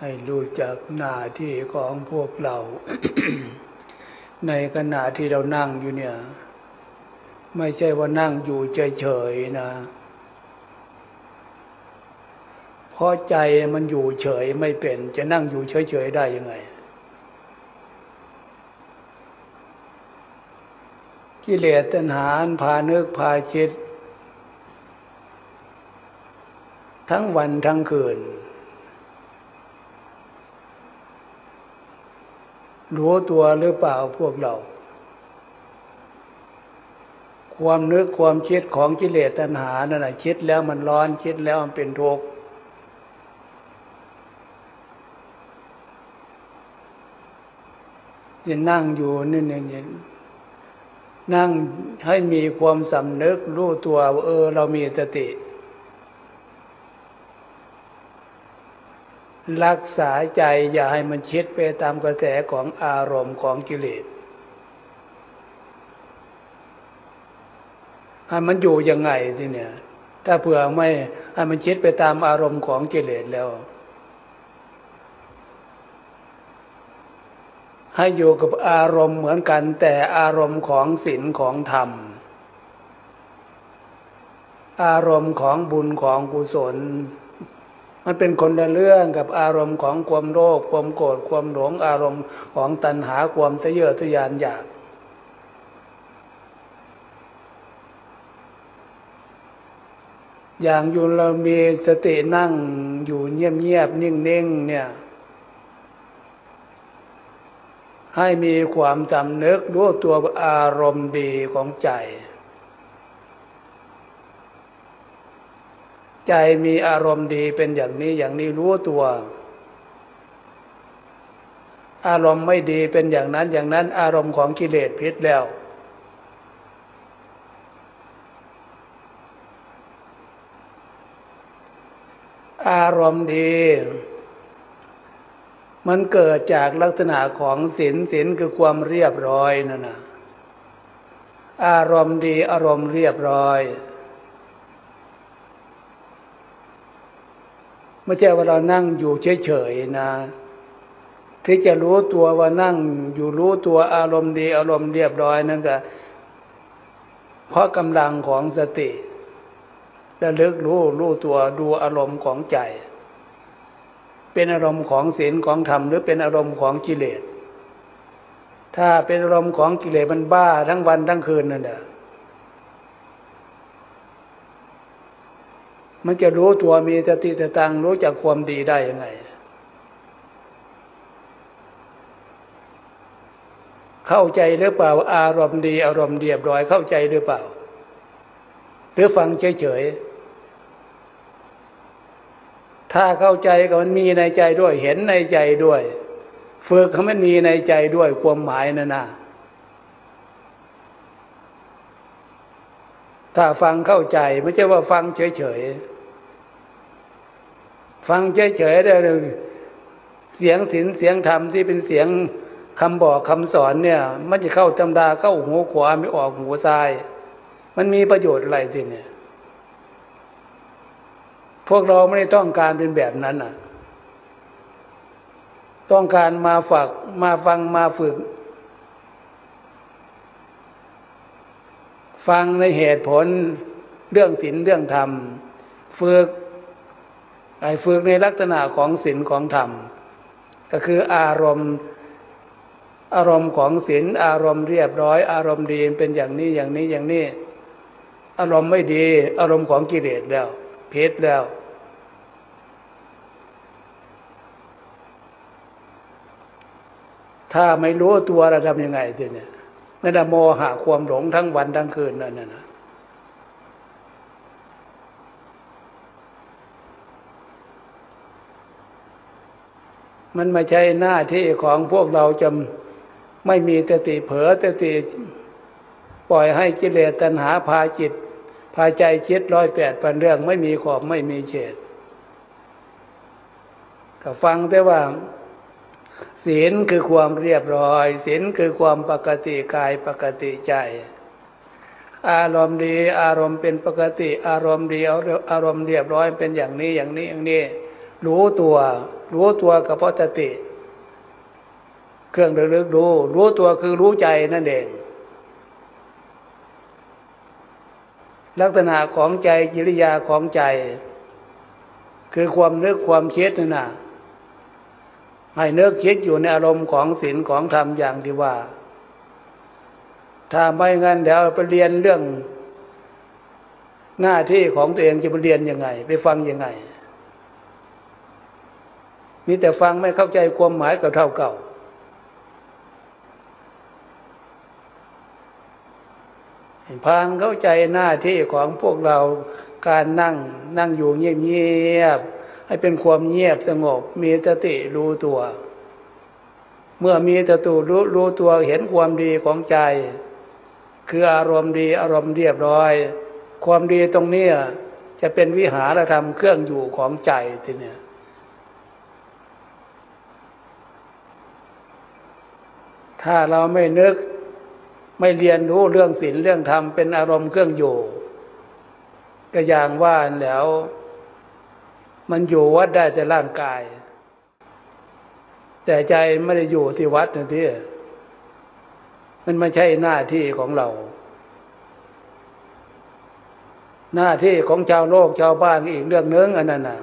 ให้รู้จักหน้าที่ของพวกเรา ในขณะที่เรานั่งอยู่เนี่ย ไม่ใช่ว่านั่งอยู่เฉยๆนะเพราะใจมันอยู่เฉยไม่เป็น จะนั่งอยู่เฉยๆได้ยังไง กิเลสตัณหาพานึกพาคิดทั้งวันทั้งคืน รู้ตัวหรือเปล่าพวกเรา ความนึกความคิดของกิเลสตัณหานั่นแหะคิดแล้วมันร้อนคิดแล้วมันเป็นทุกข์จะนั่งอยู่นี่นี่ นั่งให้มีความสำนึกรู้ตัวเออเรามีสติ รักษาใจอย่าให้มันคิดไปตามกระแสของอารมณ์ของกิเลสให้มันอยู่ยังไงทีเนี่ย ถ้าเผื่อไม่ให้มันคิดไปตามอารมณ์ของกิเลสแล้ว ให้อยู่กับอารมณ์เหมือนกันแต่อารมณ์ของศีลของธรรม อารมณ์ของบุญของกุศล มันเป็นคนละเรื่องกับอารมณ์ของความโลภความโกรธความหลงอารมณ์ของตัณหาความทะเยอทะยานอยากอย่างอยู่เรามีสตินั่งอยู่เงียบๆนิ่งๆเนี่ย ให้มีความจำเนึกรู้ตัวอารมณ์ดีของใจ ใจมีอารมณ์ดีเป็นอย่างนี้อย่างนี้รู้ตัว อารมณ์ไม่ดีเป็นอย่างนั้นอย่างนั้นอารมณ์ของกิเลสพิษแล้วอารมณ์ดี มันเกิดจากลักษณะของศีลศีลคือความเรียบร้อยนั่นนะอารมณ์ดีอารมณ์เรียบร้อยไม่ใช่ว่าเรานั่งอยู่เฉยๆนะ ที่จะรู้ตัวว่านั่งอยู่รู้ตัวอารมณ์ดีอารมณ์เรียบร้อยนั่นก็เพราะกำลังของสติระลึกรู้รู้ตัวดูอารมณ์ของใจ เป็นอารมณ์ของศีลของธรรมหรือเป็นอารมณ์ของกิเลส ถ้าเป็นอารมณ์ของกิเลสมันบ้าทั้งวันทั้งคืนนั่นแหละมันจะรู้ตัวมีสติะตังรู้จักความดีได้ยังไง เข้าใจหรือเปล่า อารมณ์ดี อารมณ์เรียบร้อยเข้าใจหรือเปล่า หรือฟังเฉยๆ ถ้าเข้าใจก็มันมีในใจด้วย เห็นในใจด้วย ฝึกให้มันมีในใจด้วยความหมายนั่นนะถ้าฟังเข้าใจไม่ใช่ว่าฟังเฉยๆ ฟังเฉยๆได้เลยเสียงศีลเสียงธรรมที่เป็นเสียงคำบอกคำสอนเนี่ย มันจะเข้าจำดาเข้าหูขวาไม่ออกหูซ้าย มันมีประโยชน์อะไรทีเนี่ย พวกเราไม่ได้ต้องการเป็นแบบนั้นอะ ต้องการมาฝักมาฟังมาฝึก ฟังในเหตุผลเรื่องศีลเรื่องธรรม ฝึกไอ้ฝึกในลักษณะของศีลของธรรม ก็คืออารมณ์อารมณ์ของศีลอารมณ์เรียบร้อย อารมณ์ดีเป็นอย่างนี้อย่างนี้อย่างนี้ อารมณ์ไม่ดี อารมณ์ของกิเลสแล้วเพศแล้ว ถ้าไม่รู้ตัวเราทำยังไงทีเนี่ยนั่นโมหะความหลงทั้งวันทั้งคืนนั่นนะมันไม่ใช่หน้าที่ของพวกเราจะไม่มีตติเผลอตติปล่อยให้กิเลสตัณหาพาจิต พาใจคิดร้อยแปดปันเรื่องไม่มีขอบไม่มีเฉดก็ฟังแต่ว่า ศีลคือความเรียบร้อย ศีลคือความปกติกายปกติใจ อารมณ์ดี อารมณ์เป็นปกติ อารมณ์ดีอารมณ์เรียบร้อยเป็นอย่างนี้อย่างนี้อย่างนี้ รู้ตัว รู้ตัวกับพสติ เครื่องระลึกรู้ รู้ตัวคือรู้ใจนั่นเองลักษณะของใจกิริยาของใจ คือความนึกความคิดนั่นนะ ให้เนึกคิดอยู่ในอารมณ์ของศีลของธรรมอย่างที่ว่า ถ้าไม่งั้นเดี๋ยวไปเรียนเรื่อง หน้าที่ของตัวเองจะไปเรียนยังไง ไปฟังยังไง มีแต่ฟังไม่เข้าใจความหมายกับเท่าเก่าพางเข้าใจหน้าที่ของพวกเราการนั่งนั่งอยู่เงียบๆ ให้เป็นความเงียบสงบ มีสติรู้ตัว เมื่อมีสติรู้รู้ตัวเห็นความดีของใจ คืออารมณ์ดีอารมณ์เรียบร้อย ความดีตรงนี้จะเป็นวิหารธรรมเครื่องอยู่ของใจทีเนี้ยถ้าเราไม่นึกไม่เรียนรู้เรื่องศีลเรื่องธรรมเป็นอารมณ์เครื่องอยู่ ก็อย่างว่าแล้ว มันอยู่วัดได้แต่ร่างกาย แต่ใจไม่ได้อยู่ที่วัดนะที่มันไม่ใช่หน้าที่ของเรา หน้าที่ของชาวโลกชาวบ้านอีกเรื่องนึงอันนั้นนะ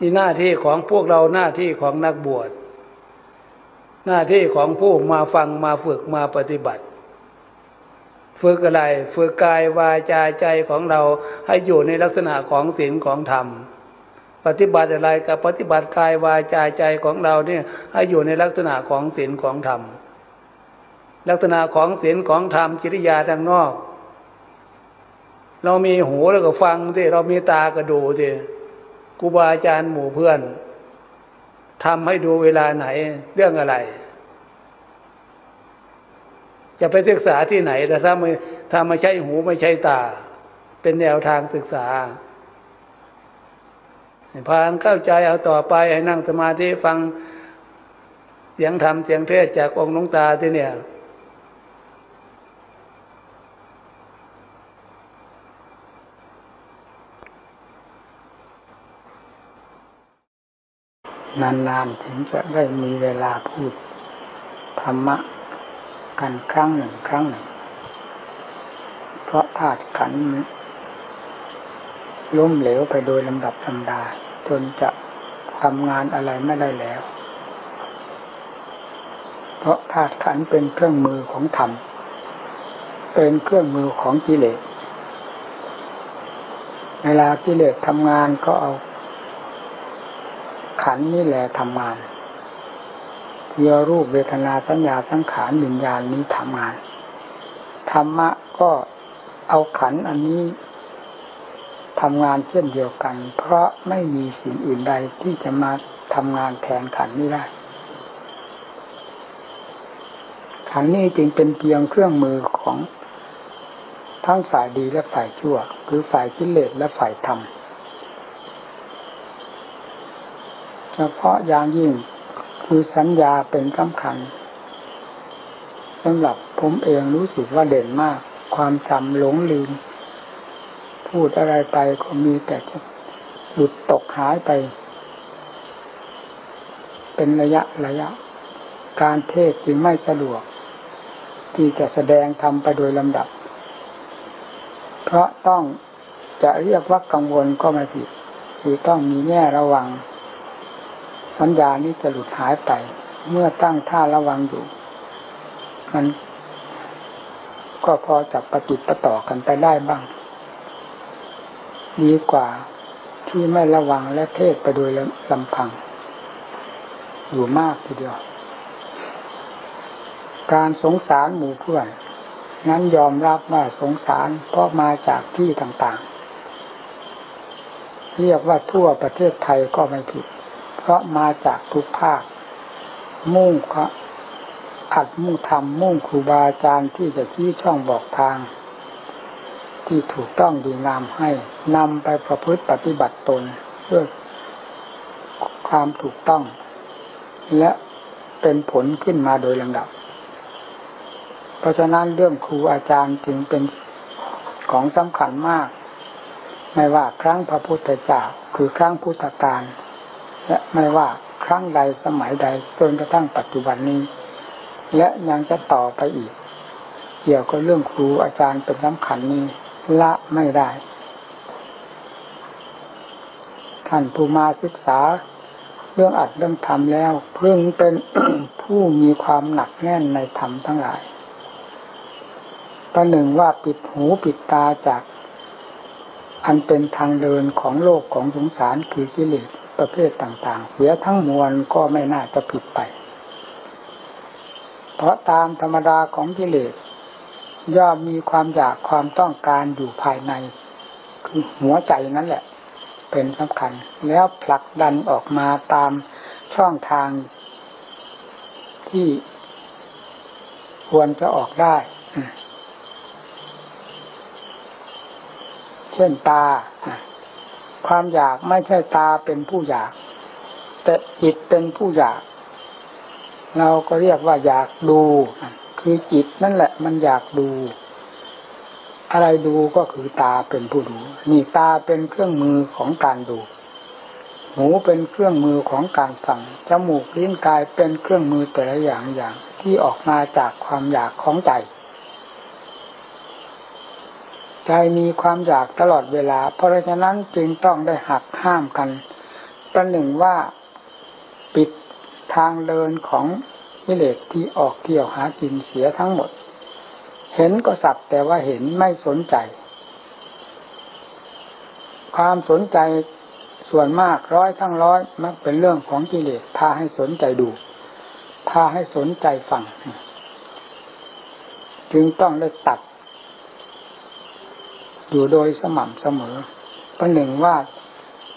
นี่หน้าที่ของพวกเราหน้าที่ของนักบวช หน้าที่ของผู้มาฟังมาฝึกมาปฏิบัติ ฝึกอะไร ฝึกกายวาจาใจของเราให้อยู่ในลักษณะของศีลของธรรม ปฏิบัติอะไรกับปฏิบัติกายวาจาใจของเราเนี่ยให้อยู่ในลักษณะของศีลของธรรม ลักษณะของศีลของธรรมจริยาทางนอก เรามีหูแล้วก็ฟังที่เรามีตาก็ดูที่ครูบาอาจารย์หมู่เพื่อนทำให้ดูเวลาไหนเรื่องอะไร จะไปศึกษาที่ไหนแต่ถ้าไม่ถ้าไม่ใช่หูไม่ใช่ตา เป็นแนวทางศึกษา พานเข้าใจเอาต่อไปให้นั่งสมาธิฟังเสียงธรรมเสียงเทศจากองค์หลวงตาที่เนี่ย นานๆถึงจะได้มีเวลาพูดธรรมะกันครั้งหนึ่งครั้งหนึ่ง เพราะธาตุขัน ล้มเหลวไปโดยลำดับลำดา จนจะทำงานอะไรไม่ได้แล้ว เพราะธาตุขันเป็นเครื่องมือของธรรม เป็นเครื่องมือของกิเลส เวลากิเลสทำงานก็เอา ขันนี่แหละทำงานเพื่อรูปเวทนาสัญญาสังขารวิญญาณนี้ทำงาน ธรรมะก็เอาขันอันนี้ ทำงานเช่นเดียวกัน เพราะไม่มีสิ่งอื่นใดที่จะมาทำงานแทนขันนี้ได้ ขันนี้จึงเป็นเพียงเครื่องมือของทั้งฝ่ายดีและฝ่ายชั่ว คือฝ่ายกิเลสและฝ่ายธรรมเฉพาะอย่างยิ่งคือสัญญาเป็นสำคัญสำหรับผมเองรู้สึกว่าเด่นมาก ความจำหลงลืม พูดอะไรไปก็มีแต่หลุดตกหายไป เป็นระยะระยะ การเทศจึงไม่สะดวก ที่จะแสดงทำไปโดยลำดับ เพราะต้องจะเรียกว่ากังวลก็ไม่ผิดคือต้องมีแง่ระวัง สัญญานี้จะหลุดหายไป เมื่อตั้งท่าระวังอยู่ มันก็พอจะปฏิปต่อกันไปได้บ้าง ดีกว่าที่ไม่ระวังและเทศไปโดยลำพัง อยู่มากทีเดียว การสงสารหมู่เพื่อน นั้นยอมรับว่าสงสารเพราะมาจากที่ต่างๆ เรียกว่าทั่วประเทศไทยก็ไม่ผิด เพราะมาจากทุกภาค มุ่งอัดมุ่งทำมุ่งครูบาอาจารย์ที่จะชี้ช่องบอกทาง ที่ถูกต้องดีงามให้นำไปประพฤติปฏิบัติตนเพื่อความถูกต้อง และเป็นผลขึ้นมาโดยลำดับ เพราะฉะนั้นเรื่องครูอาจารย์จึงเป็นของสำคัญมาก ไม่ว่าครั้งพระพุทธเจ้าคือครั้งพุทธกาลและไม่ว่าครั้งใดสมัยใดจนกระทั่งปัจจุบันนี้ และยังจะต่อไปอีก เกี่ยวกับเรื่องครูอาจารย์เป็นสำคัญนี้ ละไม่ได้ ท่านผู้มาศึกษา เรื่องอัดเรื่องธรรมแล้วเพิ่งเป็นผู้มีความหนักแน่นในธรรมทั้งหลายประหนึ่งว่าปิดหูปิดตาจากอันเป็นทางเดินของโลกของสงสารคือกิเลสประเภทต่าง ๆ เสียทั้งมวลก็ไม่น่าจะผิดไป เพราะตามธรรมดาของกิเลส ย่อมมีความอยากความต้องการอยู่ภายใน คือหัวใจนั่นแหละ เป็นสำคัญ แล้วผลักดันออกมาตามช่องทางที่ควรจะออกได้ เช่นตา ความอยากไม่ใช่ตาเป็นผู้อยาก แต่จิตเป็นผู้อยาก เราก็เรียกว่าอยากดู คือจิตนั่นแหละมันอยากดู อะไรดูก็คือตาเป็นผู้ดูนี่ตาเป็นเครื่องมือของการดู หูเป็นเครื่องมือของการฟังจมูกลิ้นกายเป็นเครื่องมือแต่ละอย่างอย่างที่ออกมาจากความอยากของใจ ใจมีความอยากตลอดเวลา เพราะฉะนั้นจึงต้องได้หักห้ามกัน ประหนึ่งว่าปิดทางเดินของ วิเลศที่ออกเที่ยวหากินเสียทั้งหมด เห็นก็สับแต่ว่าเห็นไม่สนใจ ความสนใจส่วนมากร้อยทั้งร้อยมักเป็นเรื่องของกิเลสพาให้สนใจดู พาให้สนใจฟังจึงต้องได้ตัด อยู่โดยสม่ำเสมอประหนึ่งว่า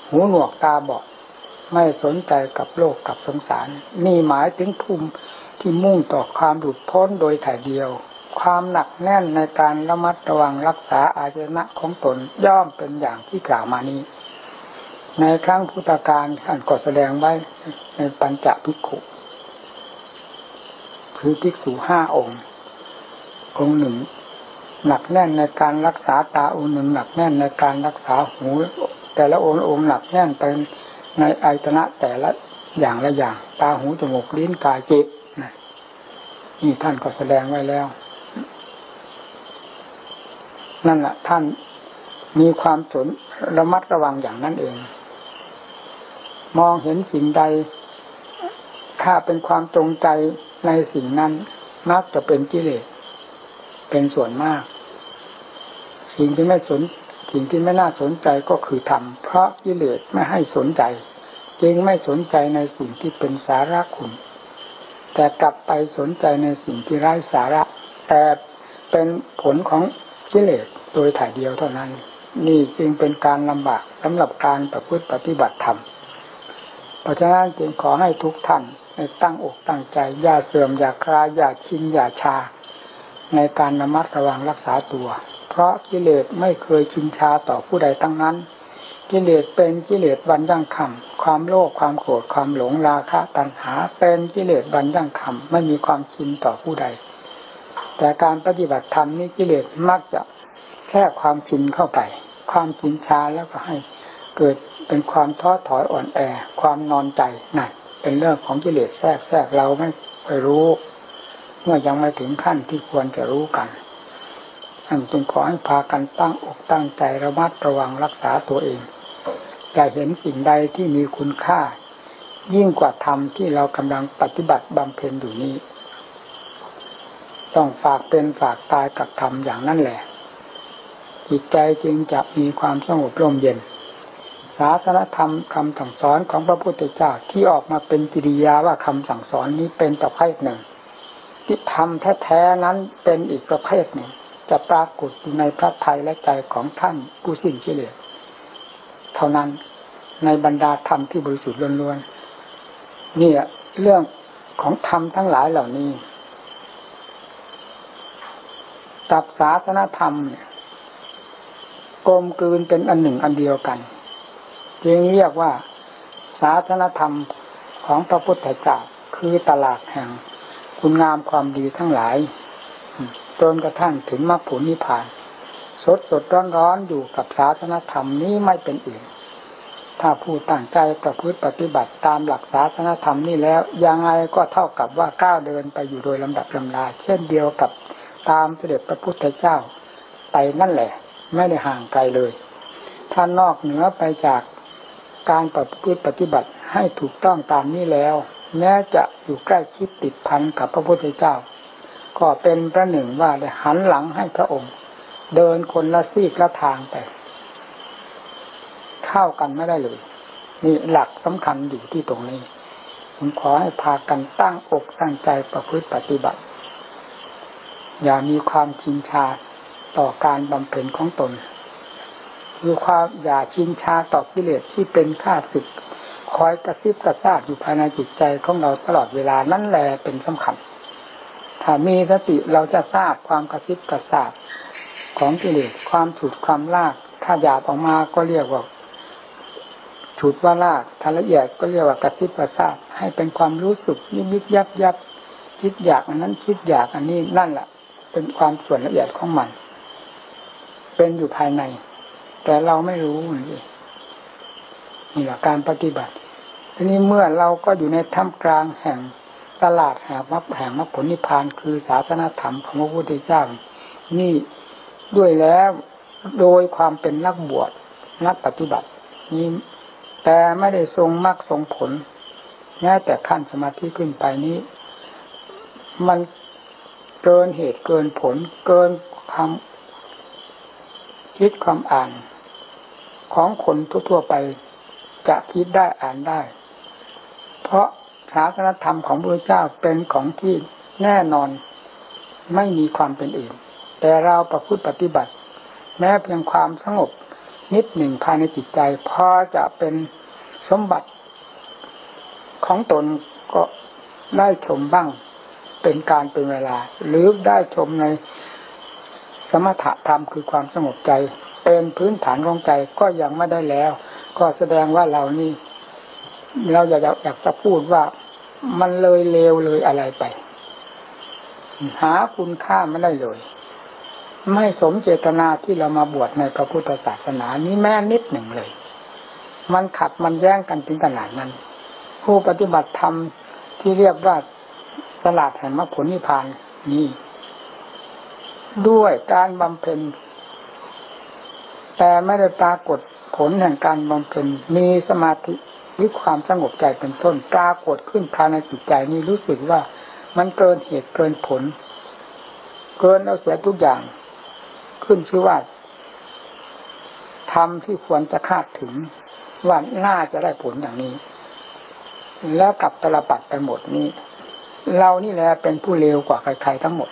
หูหนวกตาบอดไม่สนใจกับโลกกับสงสาร นี่หมายถึงภูมิ ที่มุ่งต่อความหลุดพ้นโดยถ่ายเดียว ความหนักแน่นในการระมัดระวังรักษาอาชนะของตนย่อมเป็นอย่างที่กล่าวมานี้ ในครั้งพุทธกาลท่านก็แสดงไว้ในปัญจภิกขุคือภิกษุห้าองค์ องค์หนึ่ง หนักแน่นในการรักษาตาองค์หนึ่ง หนักแน่นในการรักษาหู แต่ละองค์องค์หนักแน่นไปในอายตนะแต่ละอย่างละอย่าง ตาหูจมูกลิ้นกายจิต นี่ท่านก็แสดงไว้แล้ว นั่นแหละท่านมีความสนระมัดระวังอย่างนั้นเอง มองเห็นสิ่งใด ถ้าเป็นความตรงใจในสิ่งนั้นมักจะเป็นกิเลสเป็นส่วนมาก สิ่งที่ไม่สนสิ่งที่ไม่น่าสนใจก็คือธรรมเพราะกิเลสไม่ให้สนใจ จึงไม่สนใจในสิ่งที่เป็นสาระคุณ แต่กลับไปสนใจในสิ่งที่ไร้สาระ แต่เป็นผลของกิเลสโดยถ่ายเดียวเท่านั้น นี่จึงเป็นการลำบากสำหรับการประพฤติปฏิบัติธรรมเพราะฉะนั้นจึงขอให้ทุกท่านในตั้งอกตั้งใจอย่าเสื่อมอย่าคลายอย่าชินอย่าชา ในการระมัดระวังรักษาตัว เพราะกิเลสไม่เคยชินชาต่อผู้ใดทั้งนั้น กิเลสเป็นกิเลสบันยั่งคำความโลภความโกรธความหลงราคะตัณหา เป็นกิเลสบันยั่งคำไม่มีความชินต่อผู้ใด แต่การปฏิบัติธรรมนี้กิเลสมักจะแทรกความชินเข้าไป ความชินช้าแล้วก็ให้เกิดเป็นความท้อถอยอ่อนแอ ความนอนใจนั่นเป็นเรื่องของกิเลสแทรกแทรกเราไม่ไปรู้ เมื่อยังไม่ถึงขั้นที่ควรจะรู้กันท่านจึงขอให้พากันตั้งอกตั้งใจระมัดระวังรักษาตัวเอง จะเห็นสิ่งใดที่มีคุณค่า ยิ่งกว่าธรรมที่เรากำลังปฏิบัติบำเพ็ญอยู่นี้ ต้องฝากเป็นฝากตายกับธรรมอย่างนั้นแหละ จิตใจจึงจะมีความสงบร่มเย็น ศาสนธรรมคำสั่งสอนของพระพุทธเจ้าที่ออกมาเป็นกิริยาว่าคำสั่งสอนนี้เป็นประเภทหนึ่งที่ทำแท้ๆนั้นเป็นอีกประเภทหนึ่งจะปรากฏอยู่ในพระทัยและใจของท่านผู้สิ้นเฉลีย เท่านั้น ในบรรดาธรรมที่บริสุทธิ์ล้วนๆนี่เรื่องของธรรมทั้งหลายเหล่านี้ ตับศาสนธรรมเนี่ยกลมกลืนเป็นอันหนึ่งอันเดียวกันจึงเรียกว่า ศาสนธรรมของพระพุทธเจ้าคือตลาดแห่งคุณงามความดีทั้งหลายจนกระทั่งถึงมรรคผลนิพพาน สดสดร้อนร้อนอยู่กับศาสนธรรมนี้ไม่เป็นอื่น ถ้าผู้ตั้งใจประพฤติปฏิบัติตามหลักศาสนธรรมนี่แล้วยังไงก็เท่ากับว่าก้าวเดินไปอยู่โดยลำดับลำดาเช่นเดียวกับตามเสด็จพระพุทธเจ้าไปนั่นแหละ ไม่ได้ห่างไกลเลยถ้านอกเหนือไปจากการประพฤติปฏิบัติให้ถูกต้องตามนี้แล้ว แม้จะอยู่ใกล้ชิดติดพันกับพระพุทธเจ้า ก็เป็นประหนึ่งว่าได้หันหลังให้พระองค์ เดินคนละซีกละทางไป เข้ากันไม่ได้เลย นี่หลักสำคัญอยู่ที่ตรงนี้ ผมขอให้พากันตั้งอกตั้งใจประพฤติปฏิบัติ อย่ามีความชินชาต่อการบำเพ็ญของตน คือความอย่าชินชาต่อกิเลสที่เป็นข้าศึก คอยกระซิบกระซาบอยู่ภายในจิตใจของเราตลอดเวลานั่นแหละเป็นสำคัญ ถ้ามีสติเราจะทราบความกระซิบกระซาบ ของกิเลสความฉุดความลาก ถ้าหยาบออกมาก็เรียกว่าฉุดว่าลากถ้าละเอียดก็เรียกว่ากระซิบกระซาบให้เป็นความรู้สึกยิบยิบยับยับคิดอยากอันนั้นคิดอยากอันนี้นั่นแหละเป็นความส่วนละเอียดของมัน เป็นอยู่ภายใน แต่เราไม่รู้นี่นี่แหละการปฏิบัติทีนี้เมื่อเราก็อยู่ในท่ามกลางแห่งตลาดแห่งมรรคแห่งมรรคผลนิพพานคือศาสนาธรรมของพระพุทธเจ้า นี่ ด้วยแล้วโดยความเป็นนักบวชนักปฏิบัตินี้แต่ไม่ได้ทรงมรรคทรงผลแม้แต่ขั้นสมาธิขึ้นไปนี้ มันเกินเหตุเกินผล เกินความคิดความอ่าน ของคนทั่วๆไปจะคิดได้อ่านได้ เพราะศาสนธรรมของพระเจ้าเป็นของที่แน่นอนไม่มีความเป็นอื่น แต่เราประพฤติปฏิบัติ แม้เพียงความสงบนิดหนึ่งภายในจิตใจพอจะเป็นสมบัติของตนก็ได้ชมบ้างเป็นการเป็นเวลา หรือได้ชมในสมถะธรรมคือความสงบใจ เป็นพื้นฐานของใจก็ยังไม่ได้แล้ว ก็แสดงว่าเรานี่เราอยากอยากจะพูดว่ามันเลยเลวเลยอะไรไป หาคุณค่าไม่ได้เลย ไม่สมเจตนาที่เรามาบวชในพระพุทธศาสนานี้แม้นิดหนึ่งเลย มันขัดมันแย้งกันถึงขนาดนั้น ผู้ปฏิบัติธรรมที่เรียกว่าตลาดแห่งมรรคผลนิพพานนี้ ด้วยการบำเพ็ญ แต่ไม่ได้ปรากฏผลแห่งการบำเพ็ญมีสมาธิหรือความสงบใจเป็นต้นปรากฏขึ้นภายในจิตใจนี้รู้สึกว่ามันเกินเหตุเกินผล เกินเอาเสียทุกอย่าง ขึ้นชื่อว่าทำที่ควรจะคาดถึงว่าน่าจะได้ผลอย่างนี้ แล้วกลับตลปัดไปหมดนี้ เรานี่แหละเป็นผู้เลวกว่าใครๆทั้งหมด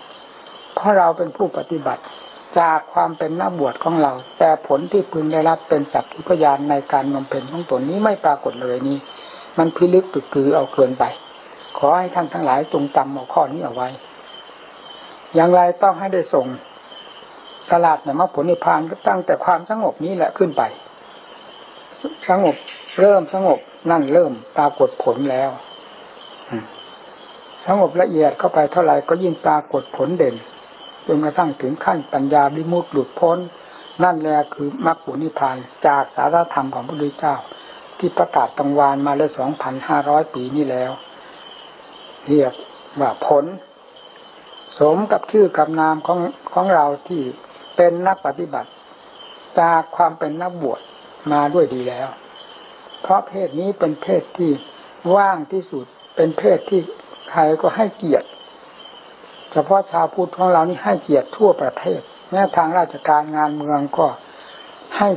เพราะเราเป็นผู้ปฏิบัติจากความเป็นนักบวชของเรา แต่ผลที่พึงได้รับเป็นสักขีพยานในการบำเพ็ญของตนนี้ไม่ปรากฏเลยนี้ มันพิลึกตึกคือเอาเกินไป ขอให้ท่านทั้งหลายจงจำเอาข้อนี้เอาไว้ อย่างไรต้องให้ได้ส่ง ตลาดในมรรคผลนิพพานก็ตั้งแต่ความสงบนี้แหละขึ้นไป สงบเริ่มสงบนั่นเริ่มปรากฏผลแล้วสงบละเอียดเข้าไปเท่าไหร่ก็ยิ่งปรากฏผลเด่นจนกระทั่งถึงขั้นปัญญาบิมุตหลุดพ้น นั่นแหละคือมรรคผลนิพพานจากสารธรรมของพระพุทธเจ้า ที่ประกาศตังวานมาแล้วสองพันห้าร้อยปีนี้แล้ว เรียกว่าผล สมกับชื่อกับนามของของเราที่ เป็นนักปฏิบัติ จากความเป็นนักบวชมาด้วยดีแล้ว เพราะเพศนี้เป็นเพศที่ว่างที่สุด เป็นเพศที่ใครก็ให้เกียรติ เฉพาะชาวพุทธของเรานี่ให้เกียรติทั่วประเทศ แม้ทางราชการงานเมืองก็ให้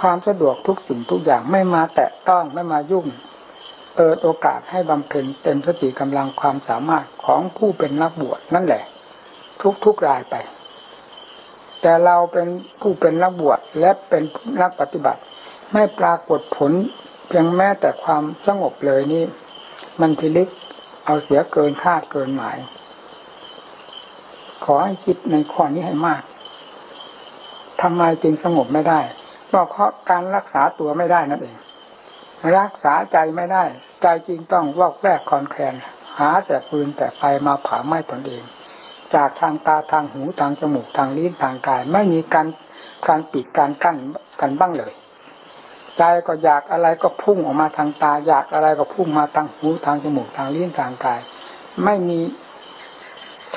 ความสะดวกทุกสิ่งทุกอย่างไม่มาแตะต้องไม่มายุ่งเปิดโอกาสให้บำเพ็ญเต็มสติกำลังความสามารถของผู้เป็นนักบวชนั่นแหละ ทุกๆรายไป แต่เราเป็นผู้เป็นนักบวชและเป็นนักปฏิบัติ ไม่ปรากฏผลเพียงแม้แต่ความสงบเลยนี่ มันพิลึกเอาเสียเกินคาดเกินหมาย ขอให้คิดในข้อนี้ให้มากทำไมจึงสงบไม่ได้ก็เพราะการรักษาตัวไม่ได้นั่นเอง รักษาใจไม่ได้ ใจจริงต้องวอกแวกคอนแคลนหาแต่ปืนแต่ไฟมาเผาไหม้ตนเอง จากทางตาทางหูทางจมูกทางลิ้นทางกาย ไม่มีการการปิดการกั้นกันบ้างเลยใจก็อยากอะไรก็พุ่งออกมาทางตา อยากอะไรก็พุ่งมาทางหูทางจมูกทางลิ้นทางกาย ไม่มี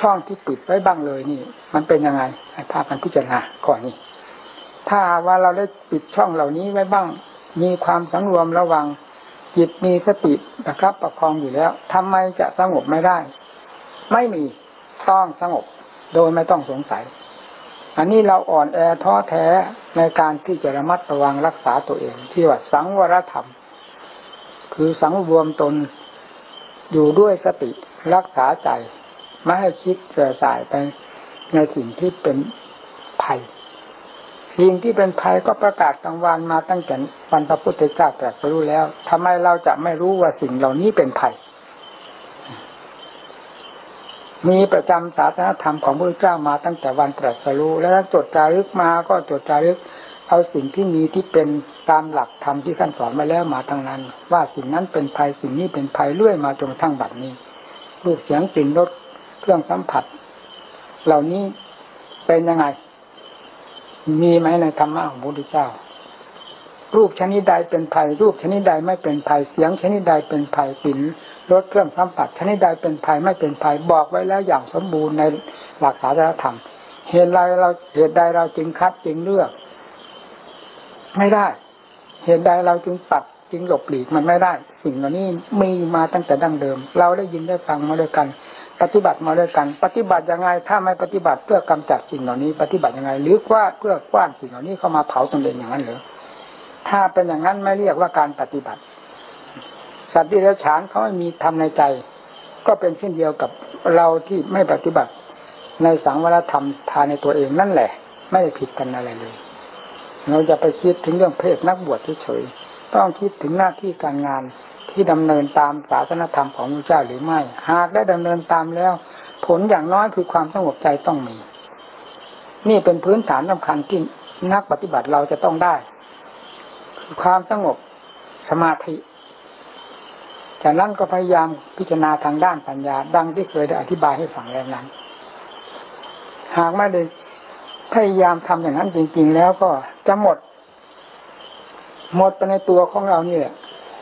ช่องที่ปิดไว้บ้างเลยนี่ มันเป็นยังไงให้ภาพกันพิจารณาก่อนนี่ถ้าว่าเราได้ปิดช่องเหล่านี้ไว้บ้าง มีความสังรวมระวังจิตมีสตินะครับประคองอยู่แล้วทำไมจะสงบไม่ได้ ไม่มี ต้องสงบ โดยไม่ต้องสงสัย อันนี้เราอ่อนแอท้อแท้ในการที่จะระมัดระวังรักษาตัวเอง ที่ว่าสังวรธรรม คือสังรวมตนอยู่ด้วยสติรักษาใจ ไม่ให้คิดเสื่อสายไปในสิ่งที่เป็นภัย สิ่งที่เป็นภัยก็ประกาศกลางวันมาตั้งแต่วันพระพุทธเจ้าตรัสรู้แล้วทำไมเราจะไม่รู้ว่าสิ่งเหล่านี้เป็นภัย มีประจำศาสนธรรมของพระพุทธเจ้ามาตั้งแต่วันตรัสรู้แล้วจดจารึกมาก็จดจารึกเอาสิ่งที่มีที่เป็นตามหลักธรรมที่ท่านสอนมาแล้วมาทั้งนั้น ว่าสิ่งนั้นเป็นภัยสิ่งนี้เป็นภัยเรื่อยมาจนกระทั่งบัดนี้รูปเสียงกลิ่นรสเครื่องสัมผัส เหล่านี้เป็นยังไง มีไหมในธรรมะของพระพุทธเจ้า รูปชนิดใดเป็นภัย รูปชนิดใดไม่เป็นภัยเสียงชนิดใดเป็นภัยกลิ่น รสเครื่องสัมผัสชนิดใดเป็นภัยไม่เป็นภัยบอกไว้แล้วอย่างสมบูรณ์ในหลักศาสนธรรม เหตุใดเราเหตุใดเราจึงคัดจึงเลือก ไม่ได้ เหตุใดเราจึงปัดจึงหลบหลีกมันไม่ได้ สิ่งเหล่านี้มีมาตั้งแต่ดั้งเดิม เราได้ยินได้ฟังมาด้วยกัน ปฏิบัติมาด้วยกัน ปฏิบัติยังไง ถ้าไม่ปฏิบัติเพื่อกำจัดสิ่งเหล่านี้ ปฏิบัติยังไง หรือกว่าเพื่อกว้านสิ่งเหล่านี้เข้ามาเผาตนเองอย่างนั้นหรือถ้าเป็นอย่างนั้นไม่เรียกว่าการปฏิบัติ สัตว์ที่เลี้ยฉานเขาไม่มีทำในใจ ก็เป็นเช่นเดียวกับเราที่ไม่ปฏิบัติ ในสังวรธรรมภายในตัวเองนั่นแหละ ไม่ได้ผิดกันอะไรเลย เราจะไปคิดถึงเรื่องเพศนักบวชเฉยๆต้องคิดถึงหน้าที่การงานที่ดำเนินตามศาสนธรรมของพระเจ้าหรือไม่ หากได้ดำเนินตามแล้ว ผลอย่างน้อยคือความสงบใจต้องมี นี่เป็นพื้นฐานสำคัญที่นักปฏิบัติเราจะต้องได้ คือความสงบสมาธิ จากนั้นก็พยายามพิจารณาทางด้านปัญญา ดังที่เคยได้อธิบายให้ฟังแล้วนั้น หากไม่ได้พยายามทำอย่างนั้นจริง ๆ แล้วก็จะหมด หมดไปในตัวของเราเนี่ย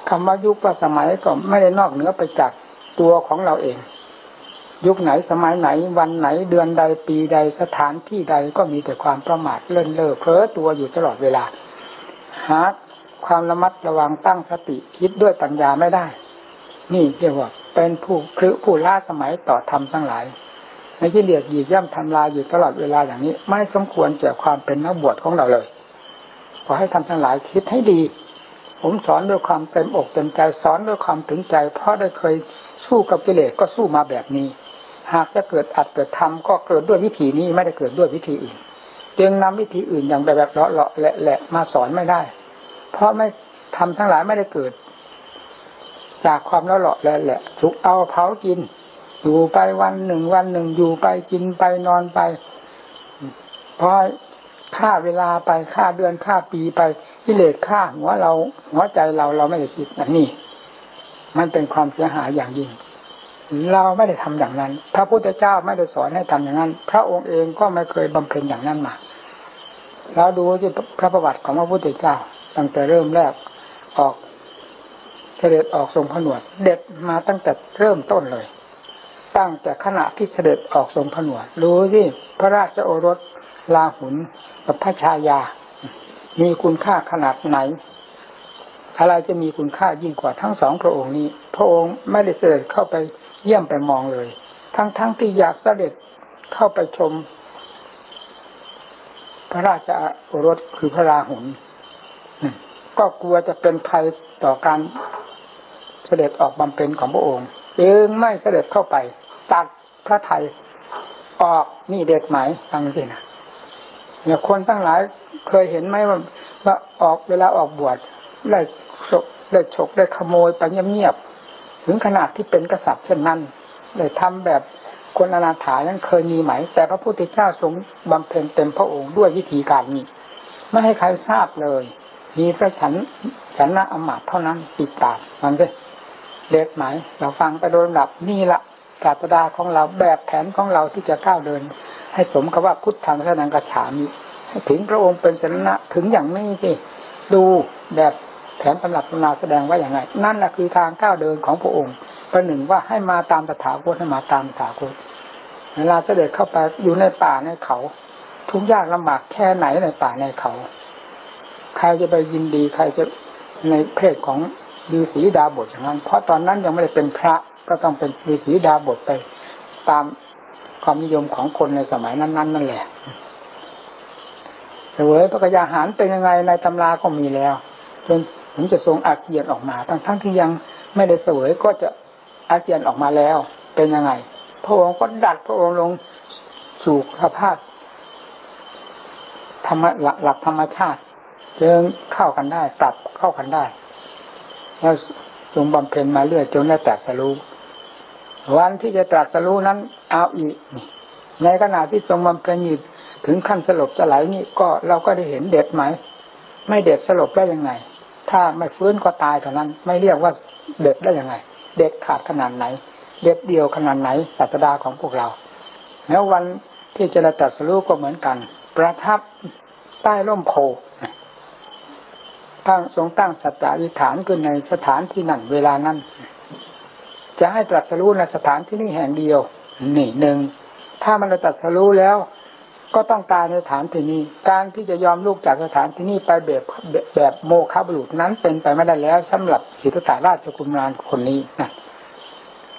คำว่ายุคว่าสมัยก็ไม่ได้นอกเหนือไปจากตัวของเราเอง ยุคไหนสมัยไหน วันไหนเดือนใดปีใดสถานที่ใดก็มีแต่ความประมาทเล่นเล่อเพ้อตัวอยู่ตลอดเวลาหาความระมัดระวังตั้งสติคิดด้วยปัญญาไม่ได้ นี่เรียกว่า เป็นผู้ครือผู้ล่าสมัยต่อธรรมทั้งหลายในที่เลียดหยีบย่ำทำลายอยู่ตลอดเวลาอย่างนี้ ไม่สมควรแก่ความเป็นนักบวชของเราเลยขอให้ท่านทั้งหลายคิดให้ดี ผมสอนด้วยความเต็มอกเต็มใจสอนด้วยความถึงใจ เพราะได้เคยสู้กับกิเลสก็สู้มาแบบนี้ หากจะเกิดอัดเกิดทำก็เกิดด้วยวิธีนี้ไม่ได้เกิดด้วยวิธีอื่นจึงนำวิธีอื่นอย่างแบบแบเลาะเลาะแหละแหละมาสอนไม่ได้ เพราะไม่ทำทั้งหลายไม่ได้เกิด จากความละเลาะแหละแหละทุกเอาเผากิน อยู่ไปวันหนึ่งวันหนึ่งอยู่ไปกินไปนอนไปพอฆ่าเวลาไปฆ่าเดือนฆ่าปีไปกิเลสฆ่าหัวเราหัวใจเราเราไม่ได้คิดนะนี่ มันเป็นความเสียหายอย่างยิ่ง เราไม่ได้ทำอย่างนั้น พระพุทธเจ้าไม่ได้สอนให้ทำอย่างนั้น พระองค์เองก็ไม่เคยบำเพ็ญอย่างนั้นมาเราดูที่พระประวัติของพระพุทธเจ้าตั้งแต่เริ่มแรกออก เสด็จออกทรงผนวด เด็ดมาตั้งแต่เริ่มต้นเลย ตั้งแต่ขณะที่เสด็จออกทรงผนวดรู้ที่พระราชโอรสลาหุนกับพระชายา มีคุณค่าขนาดไหน อะไรจะมีคุณค่ายิ่งกว่าทั้งสองพระองค์นี้ พระองค์ไม่ได้เสด็จเข้าไปเยี่ยมไปมองเลย ทั้งๆทที่อยากเสด็จเข้าไปชม พระราชโอรสคือพระราหุลก็กลัวจะเป็นภัยต่อการ เสด็จออกบำเพ็ญของพระองค์จึงไม่เสด็จเข้าไป ตัดพระไทยออกนี่เด็ดไหมฟังสินะเนี่ยคนทั้งหลายเคยเห็นไหมว่าว่าออกเวลาออกบวชได้ฉกได้ฉกได้ขโมยไปเงียบๆถึงขนาดที่เป็นกษัตริย์เช่นนั้นได้ทำแบบคนอนาถานั้นเคยมีไหม แต่พระพุทธเจ้าทรงบำเพ็ญเต็มพระองค์ด้วยวิธีการนี้ ไม่ให้ใครทราบเลย มีพระฉันฉันนะอมาตเท่านั้นติดตามมัน เล็ดไหมเราฟังไปโดยลำดับนี่ละศาสดาของเราแบบแผนของเราที่จะก้าวเดิน ให้สมกับว่าพุทธังสนังกระฉามิให้ถึงพระองค์เป็นสนะถึงอย่างนี้สิดูแบบแผนตำรับตำนาแสดงว่าอย่างไงนั่นแหละคือทางก้าวเดินของพระองค์ประหนึ่งว่าให้มาตามตถาคตให้มาตามตถาคตเวลาเสด็จเข้าไปอยู่ในป่าในเขา ทุกยากลำบากแค่ไหนในป่าในเขา ใครจะไปยินดีใครจะในเพศของ ฤาษีดาบทอย่างนั้น เพราะตอนนั้นยังไม่ได้เป็นพระก็ต้องเป็นฤาษีดาบทไปตามความนิยมของคนในสมัยนั้น ๆนั่นแหละเสวยพระกยาหารเป็นยังไงในตำราก็มีแล้วจนถึงจะทรงอาเจียนออกมา ทั้งทั้งที่ยังไม่ได้เสวยก็จะอาเจียนออกมาแล้ว เป็นยังไง พระองค์ก็ดัดพระองค์ลงสู่สภาพธรรมหลักหลักธรรมชาติจึงเข้ากันได้ ปรับเข้ากันได้ แล้วทรงบำเพ็ญมาเรื่อยจนได้ตรัสรู้ วันที่จะตรัสรู้นั้น เอาอีก ในขณะที่ทรงบำเพ็ญอยู่ถึงขั้นสลบจะไหลนี่ก็เราก็ได้เห็นเด็ดไหม ไม่เด็ดสลบได้ยังไง ถ้าไม่ฟื้นก็ตายเท่านั้น ไม่เรียกว่าเด็ดได้ยังไง เด็ดขาดขนาดไหน เด็ดเดียวขนาดไหนศาสดาของพวกเรา แล้ววันที่จะตรัสรู้ก็เหมือนกัน ประทับใต้ร่มโพ ตั้งทรงตั้งสัจจะอธิฐานขึ้นในสถานที่นั่นเวลานั้น จะให้ตรัสรู้ในสถานที่นี้แห่งเดียวนี่หนึ่งถ้ามันตรัสรู้แล้ว ก็ต้องตายในสถานที่นี้ การที่จะยอมลูกจากสถานที่นี้ไปแบบแบบโมฆะบุรุษนั้นเป็นไปไม่ได้แล้วสำหรับสิทธัตถราชกุมารคนนี้นะ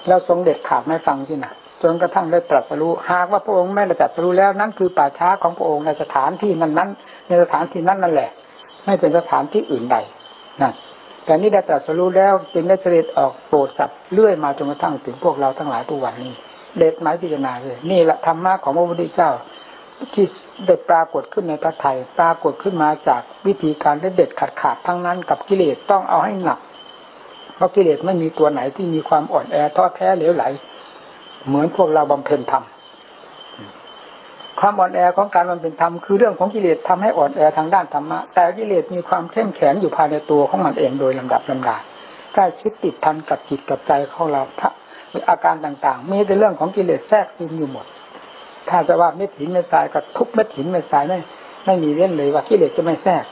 แล้วทรงเด็ดขาดไม่ฟังสินะจนกระทั่งได้ตรัสรู้หากว่าพระองค์ไม่ได้ตรัสรู้แล้วนั่นคือป่าช้าของพระองค์ในสถานที่นั้นนั้นในสถานที่นั้นนั่นแหละ ไม่เป็นสถานที่อื่นใดนั่นแต่นี่ได้ตรัสรู้แล้วจึงได้เสด็จออกโปรดสัตว์เลื่อยมาจนกระทั่งถึงพวกเราทั้งหลายทุกวันนี้ เด็ดไม้พิจารณาเลยนี่แหละธรรมะของพระพุทธเจ้า ที่ได้ปรากฏขึ้นในพระไทยปรากฏขึ้นมาจากวิธีการได้เด็ดขาดขาดทั้งนั้นกับกิเลสต้องเอาให้หนัก เพราะกิเลสไม่มีตัวไหนที่มีความอ่อนแอท้อแท้เหลวไหล เหมือนพวกเราบำเพ็ญธรรม ความอ่อนแอของการบำเพ็ญธรรมคือเรื่องของกิเลสทำให้อ่อนแอทางด้านธรรมะ แต่กิเลสมีความเข้มแข็งอยู่ภายในตัวของมันเองโดยลำดับลำดาใกล้ชิดติดพันกับจิตกับใจของเราพระอาการต่างๆ มีแต่เรื่องของกิเลสแทรกซึมอยู่หมด ถ้าจะว่าเม็ดหินเม็ดทรายกับทุกเม็ดหินเม็ดทรายไม่ไม่มีเล่นเลยว่ากิเลสจะไม่แทรก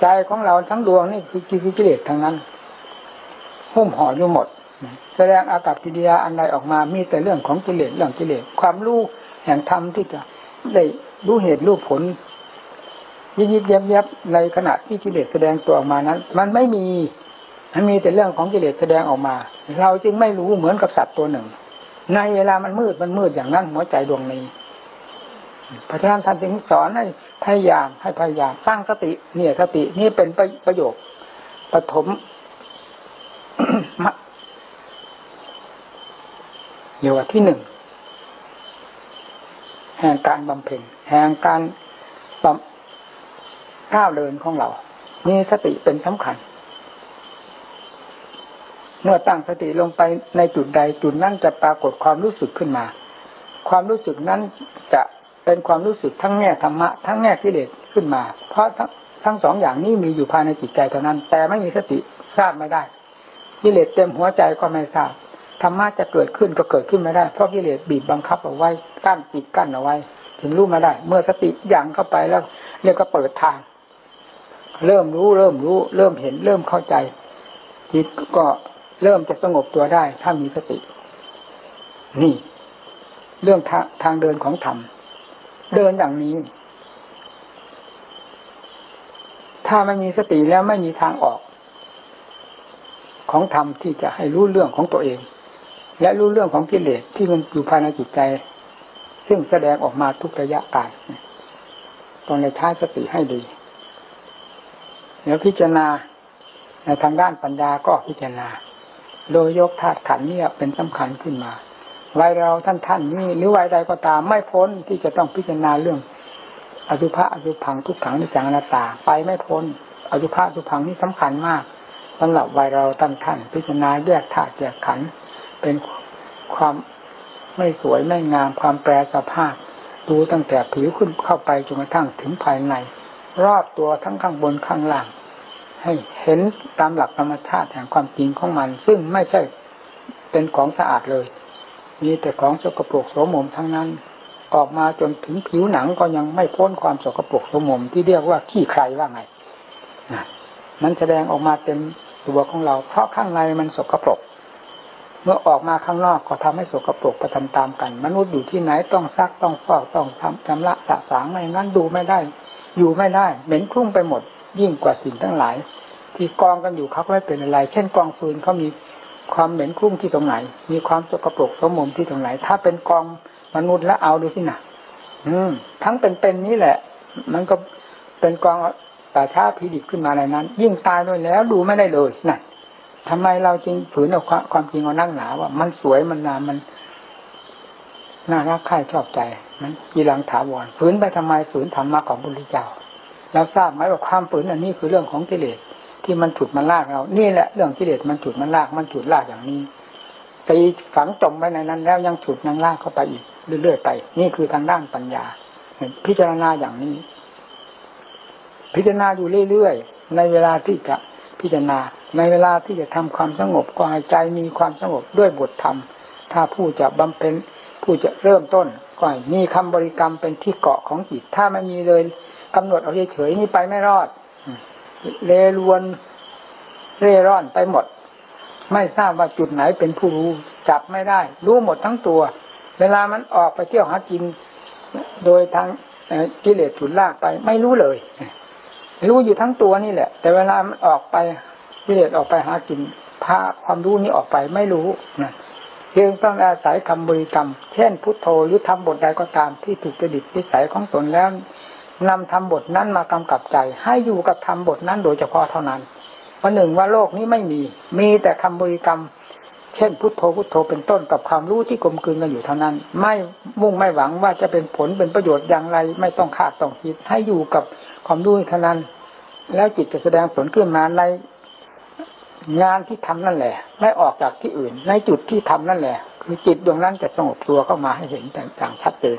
ใจของเราทั้งดวงนี่คือคือกิเลสทั้งนั้นหุ้มห่ออยู่หมด แสดงอากับกิริยาอันใดออกมา มีแต่เรื่องของกิเลสเรื่องกิเลสความรู้ แห่งธรรมที่จะได้รู้เหตุรู้ผล ยิบยิบยับยับในขณะที่กิเลสแสดงตัวออกมานั้น มันไม่มีมันมีแต่เรื่องของกิเลสแสดงออกมา เราจึงไม่รู้เหมือนกับสัตว์ตัวหนึ่ง ในเวลามันมืดมันมืดอย่างนั้นหัวใจดวงนี้พระท่านท่านจึงสอนให้พยายามให้พยายามสร้างสติ เนี่ยสตินี่เป็นประโยชน์ปฐมเรียกว่าที่หนึ่ง แห่งการบำเพ็ญแห่งการก้าวเดินของเรา มีสติเป็นสำคัญ เมื่อตั้งสติลงไปในจุดใดจุดนั้นจะปรากฏความรู้สึกขึ้นมา ความรู้สึกนั้นจะเป็นความรู้สึกทั้งแง่ธรรมะทั้งแง่กิเลสขึ้นมา เพราะทั้งทั้งสองอย่างนี้มีอยู่ภายในจิตใจเท่านั้น แต่ไม่มีสติทราบไม่ได้กิเลสเต็มหัวใจก็ไม่ทราบ ธรรมะจะเกิดขึ้นก็เกิดขึ้นไม่ได้ เพราะกิเลสบีบบังคับเอาไว้กั้นปิดกั้นเอาไว้ ถึงรู้ไม่ได้ เมื่อสติยังเข้าไปแล้ว เรียกก็เปิดทาง เริ่มรู้เริ่มรู้ เริ่มเห็นเริ่มเข้าใจ จิตก็เริ่มจะสงบตัวได้ ถ้ามีสติ นี่ เรื่องทางทางเดินของธรรมเดินอย่างนี้ ถ้าไม่มีสติแล้วไม่มีทางออก ของธรรมที่จะให้รู้เรื่องของตัวเอง และรู้เรื่องของกิเลสที่มันอยู่ภายในจิตใจ ซึ่งแสดงออกมาทุกระยะการต้องในใช้สติให้ดี แล้วพิจารณาในทางด้านปัญญาก็พิจารณา โดยยกธาตุขันเนี่ยเป็นสำคัญขึ้นมาวัยเราท่านท่านนี่หรือวัยใดก็ตามไม่พ้นที่จะต้องพิจารณาเรื่องอสุภะอสุพังทุกขังในจังอนัตตา ไปไม่พ้นอสุภะอสุพังนี่สำคัญมากสำหรับวัยเราท่านท่านพิจารณาแยกธาตุแยกขันธ์ เป็นความไม่สวยไม่งามความแปรสภาพ ดูตั้งแต่ผิวขึ้นเข้าไปจนกระทั่งถึงภายใน รอบตัวทั้งข้างบนข้างล่าง ให้เห็นตามหลักธรรมชาติแห่งความจริงของมัน ซึ่งไม่ใช่เป็นของสะอาดเลยมีแต่ของสกปรกโสมมทั้งนั้น ออกมาจนถึงผิวหนังก็ยังไม่พ้นความสกปรกโสมมที่เรียกว่าขี้ใครว่าไงนะมันแสดงออกมาเต็มตัวของเรา เพราะข้างในมันสกปรก มื่อออกมาข้างนอกก็ทำให้สกปรกไปตามๆกัน มนุษย์อยู่ที่ไหนต้องซักต้องฟอกต้องทำชำระสะสางไม่งั้นดูไม่ได้ อยู่ไม่ได้ เหม็นคลุ้งไปหมด ยิ่งกว่าสิ่งทั้งหลาย ที่กองกันอยู่เขาไม่เป็นอะไร เช่นกองฟืนเขามีความเหม็นคลุ้งที่ตรงไหน มีความสกปรกสมมที่ตรงไหน ถ้าเป็นกองมนุษย์แล้วเอาดูสินะอืม ทั้งเป็นๆนี้แหละ มันก็เป็นกองป่าช้าผีดิบขึ้นมาในนั้น ยิ่งตายด้วยแล้วดูไม่ได้เลยนั่น ทำไมเราจึงฝืนเอาความจริงเอานั่งหนาว่า มันสวยมันงามมันน่ารักใคร่ชอบใจ มันกีรังถาวรฝืนไปทำไมฝืนธรรมะของบุรุษเจ้าเราทราบไหมว่าความฝืนอันนี้คือเรื่องของกิเลสที่มันฉุดมันลากเรา นี่แหละเรื่องกิเลสมันฉุดมันลากมันฉุดลากอย่างนี้ไปฝังจมไว้ในนั้น แล้วยังฉุดยังลากเข้าไปอีกเรื่อยๆไป นี่คือทางด้านปัญญา พิจารณาอย่างนี้ พิจารณาอยู่เรื่อยๆในเวลาที่จะ พิจารณา ในเวลาที่จะทำความสงบก็ให้ใจมีความสงบด้วยบทธรรม ถ้าผู้จะบำเพ็ญผู้จะเริ่มต้นก็ให้มีคำบริกรรมเป็นที่เกาะของจิต ถ้าไม่มีเลยกำหนดเอาเฉยๆนี่ไปไม่รอดเลรวนเร่ร่อนไปหมด ไม่ทราบว่าจุดไหนเป็นผู้รู้จับไม่ได้ รู้หมดทั้งตัว เวลามันออกไปเที่ยวหากิน โดยทางกิเลสถุนลากไป ไม่รู้เลย รู้อยู่ทั้งตัวนี่แหละ แต่เวลามันออกไปกิเลสออกไปหากินพาความรู้นี้ออกไปไม่รู้นะเพียงต้องอาศัยคำบริกรรม เช่นพุทโธหรือทำบทใดก็ตามที่ถูกจดิตนิสัยของตนแล้วนำทำบทนั้นมากำกับใจ ให้อยู่กับทำบทนั้นโดยเฉพาะเท่านั้นวันหนึ่งว่าโลกนี้ไม่มี มีแต่คำบริกรรม เช่นพุทโธพุทโธเป็นต้นกับความรู้ที่กลมกลืนกันอยู่เท่านั้น ไม่มุ่งไม่หวังว่าจะเป็นผลเป็นประโยชน์อย่างไร ไม่ต้องคาดต้องคิดให้อยู่กับ ความรู้เท่านั้น แล้วจิตจะแสดงผลขึ้นมาในงานที่ทำนั่นแหละ ไม่ออกจากที่อื่น ในจุดที่ทำนั่นแหละ คือจิตดวงนั้นจะสงบตัวเข้ามาให้เห็นต่างๆชัดเจน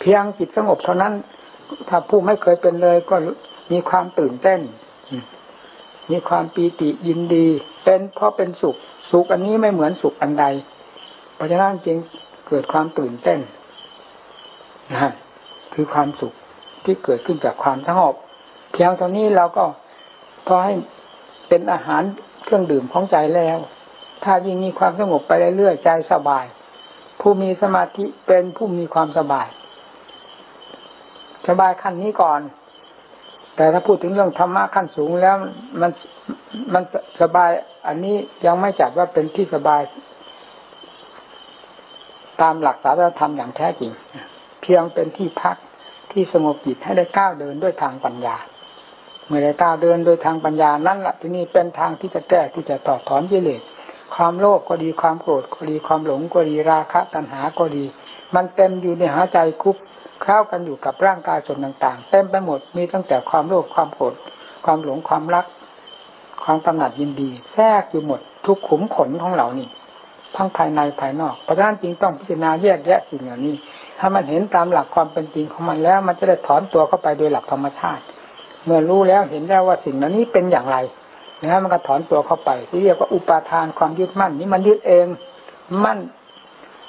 เพียงจิตสงบเท่านั้น ถ้าผู้ไม่เคยเป็นเลยก็มีความตื่นเต้น มีความปีติยินดี เป็นเพราะเป็นสุข สุขอันนี้ไม่เหมือนสุขอันใด เพราะฉะนั้นจึงเกิดความตื่นเต้นนะคือความสุข ที่เกิดขึ้นจากความสงบเพียงเท่านี้เราก็พอให้เป็นอาหารเครื่องดื่มของใจแล้ว ถ้ายิ่งมีความสงบไปเรื่อยๆใจสบาย ผู้มีสมาธิเป็นผู้มีความสบาย สบายขั้นนี้ก่อน แต่ถ้าพูดถึงเรื่องธรรมะขั้นสูงแล้วมันมันสบายอันนี้ยังไม่จัดว่าเป็นที่สบาย ตามหลักศาสนธรรมอย่างแท้จริง เพียงเป็นที่พัก ที่สงบจิตให้ได้ก้าวเดินด้วยทางปัญญา เมื่อได้ก้าวเดินโดยทางปัญญานั่นแหละที่นี่เป็นทางที่จะแก้ที่จะต่อถอนกิเลสความโลภกก็ดีความโกรธก็ดีความหลงก็ดีราคะตัณหาก็ดี มันเต็มอยู่ในหาใจคุกเข้ากันอยู่กับร่างกายส่วนต่างๆ เต็มไปหมดมีตั้งแต่ความโลภความโกรธความหลงความรัก ความกำหนัดยินดี แทรกอยู่หมดทุกขุมขนของเหล่านี้ทั้งภายในภายนอกเพราะฉะนั้นจึงต้องพิจารณาแยกแยะสิ่งเหล่านี้ ถ้ามันเห็นตามหลักความเป็นจริงของมันแล้ว มันจะได้ถอนตัวเข้าไปโดยหลักธรรมชาติ เมื่อรู้แล้วเห็นแล้วว่าสิ่งเหล่านี้เป็นอย่างไรนะมันก็ถอนตัวเข้าไป ที่เรียกว่าอุปาทานความยึดมั่นนี้มันยึดเองมั่น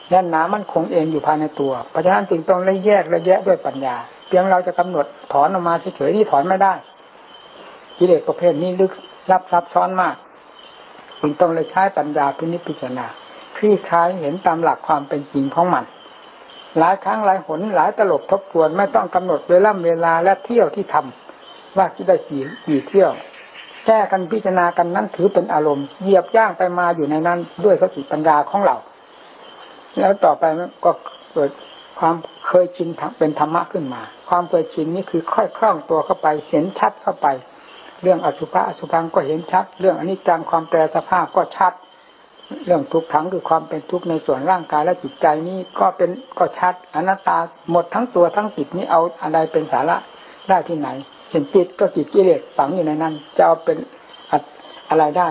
แน่นหนามันคงเองอยู่ภายในตัว เพราะฉะนั้นจึงต้องละแยกละแยะด้วยปัญญา เพียงเราจะกำหนดถอนออกมาเฉยๆนี่ถอนไม่ได้กิเลสประเภทนี้ลึกซับซับซ้อนมากจึงต้องเลยใช้ปัญญาพินิจพิจารณาคลี่คลายเห็นตามหลักความเป็นจริงของมัน หลายครั้งหลายหนหลายตลบทบทวนไม่ต้องกำหนดเวลาเวลาและเที่ยวที่ทำว่าจะได้กี่กี่เที่ยว แก้กันพิจารณากันนั้นถือเป็นอารมณ์เหยียบย่างไปมาอยู่ในนั้นด้วยสติปัญญาของเรา แล้วต่อไปก็เกิดความเคยชินเป็นธรรมะขึ้นมา ความเคยชินนี่คือค่อยคล่องตัวเข้าไปเห็นชัดเข้าไป เรื่องอสุภะอสุพังก็เห็นชัด เรื่องอนิจจังความแปรสภาพก็ชัด เรื่องทุกขังคือความเป็นทุกข์ในส่วนร่างกายและจิตใจนี้ก็เป็นก็ชัดอนัตตาหมดทั้งตัวทั้งจิตนี้เอาอะไรเป็นสาระได้ที่ไหนเห็นจิตก็จิตกิเลสฝังอยู่ในนั้น จะเอาเป็นอะไรได้